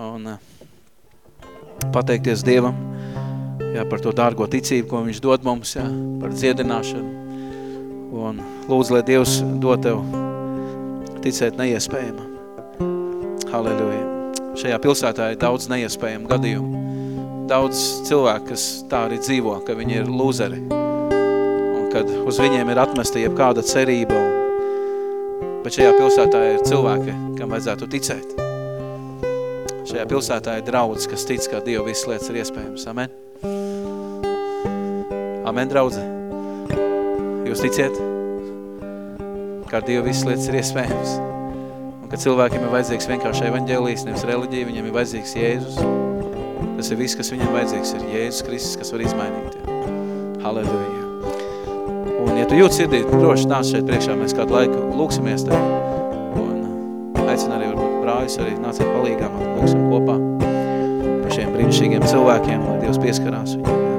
un uh, pateikties Dievam jā, par to dārgo ticību, ko viņš dod mums, jā, par dziedināšanu. Un lūdzu, lai Dievs dod tev ticēt neiespējamam. Halleluja. Šajā pilsētā ir daudz neiespējamu gadījumu. Daudz cilvēku, kas tā arī dzīvo, ka viņi ir lūzeri. Un kad uz viņiem ir atmesta jebkāda cerība. Un, bet šajā pilsētā ir cilvēki, kam vajadzētu ticēt. Šajā pilsētā ir draudz, kas tic, ka Dievu visas lietas ir iespējams. Amen. Amen, draudze. Jūs ticiet, ka ar Dievu visas lietas ir iespējams. Un ka cilvēkiem ir vajadzīgs vienkārši evaņģēlijas, nevis reliģija, viņiem ir vajadzīgs Jēzus. Tas ir viss, kas viņam vajadzīgs, ir Jēzus Kristus, kas var izmainīt. Halleluja. Un, ja tu jūti sirdī, droši nāc šeit priekšā, mēs kādu laiku lūksimies tev. Un aicinu arī varbūt brāļus arī nāciet palīgā man, lūksim kopā par šiem brīnišķīgiem cilvēkiem, lai Dievs pieskarās viņiem.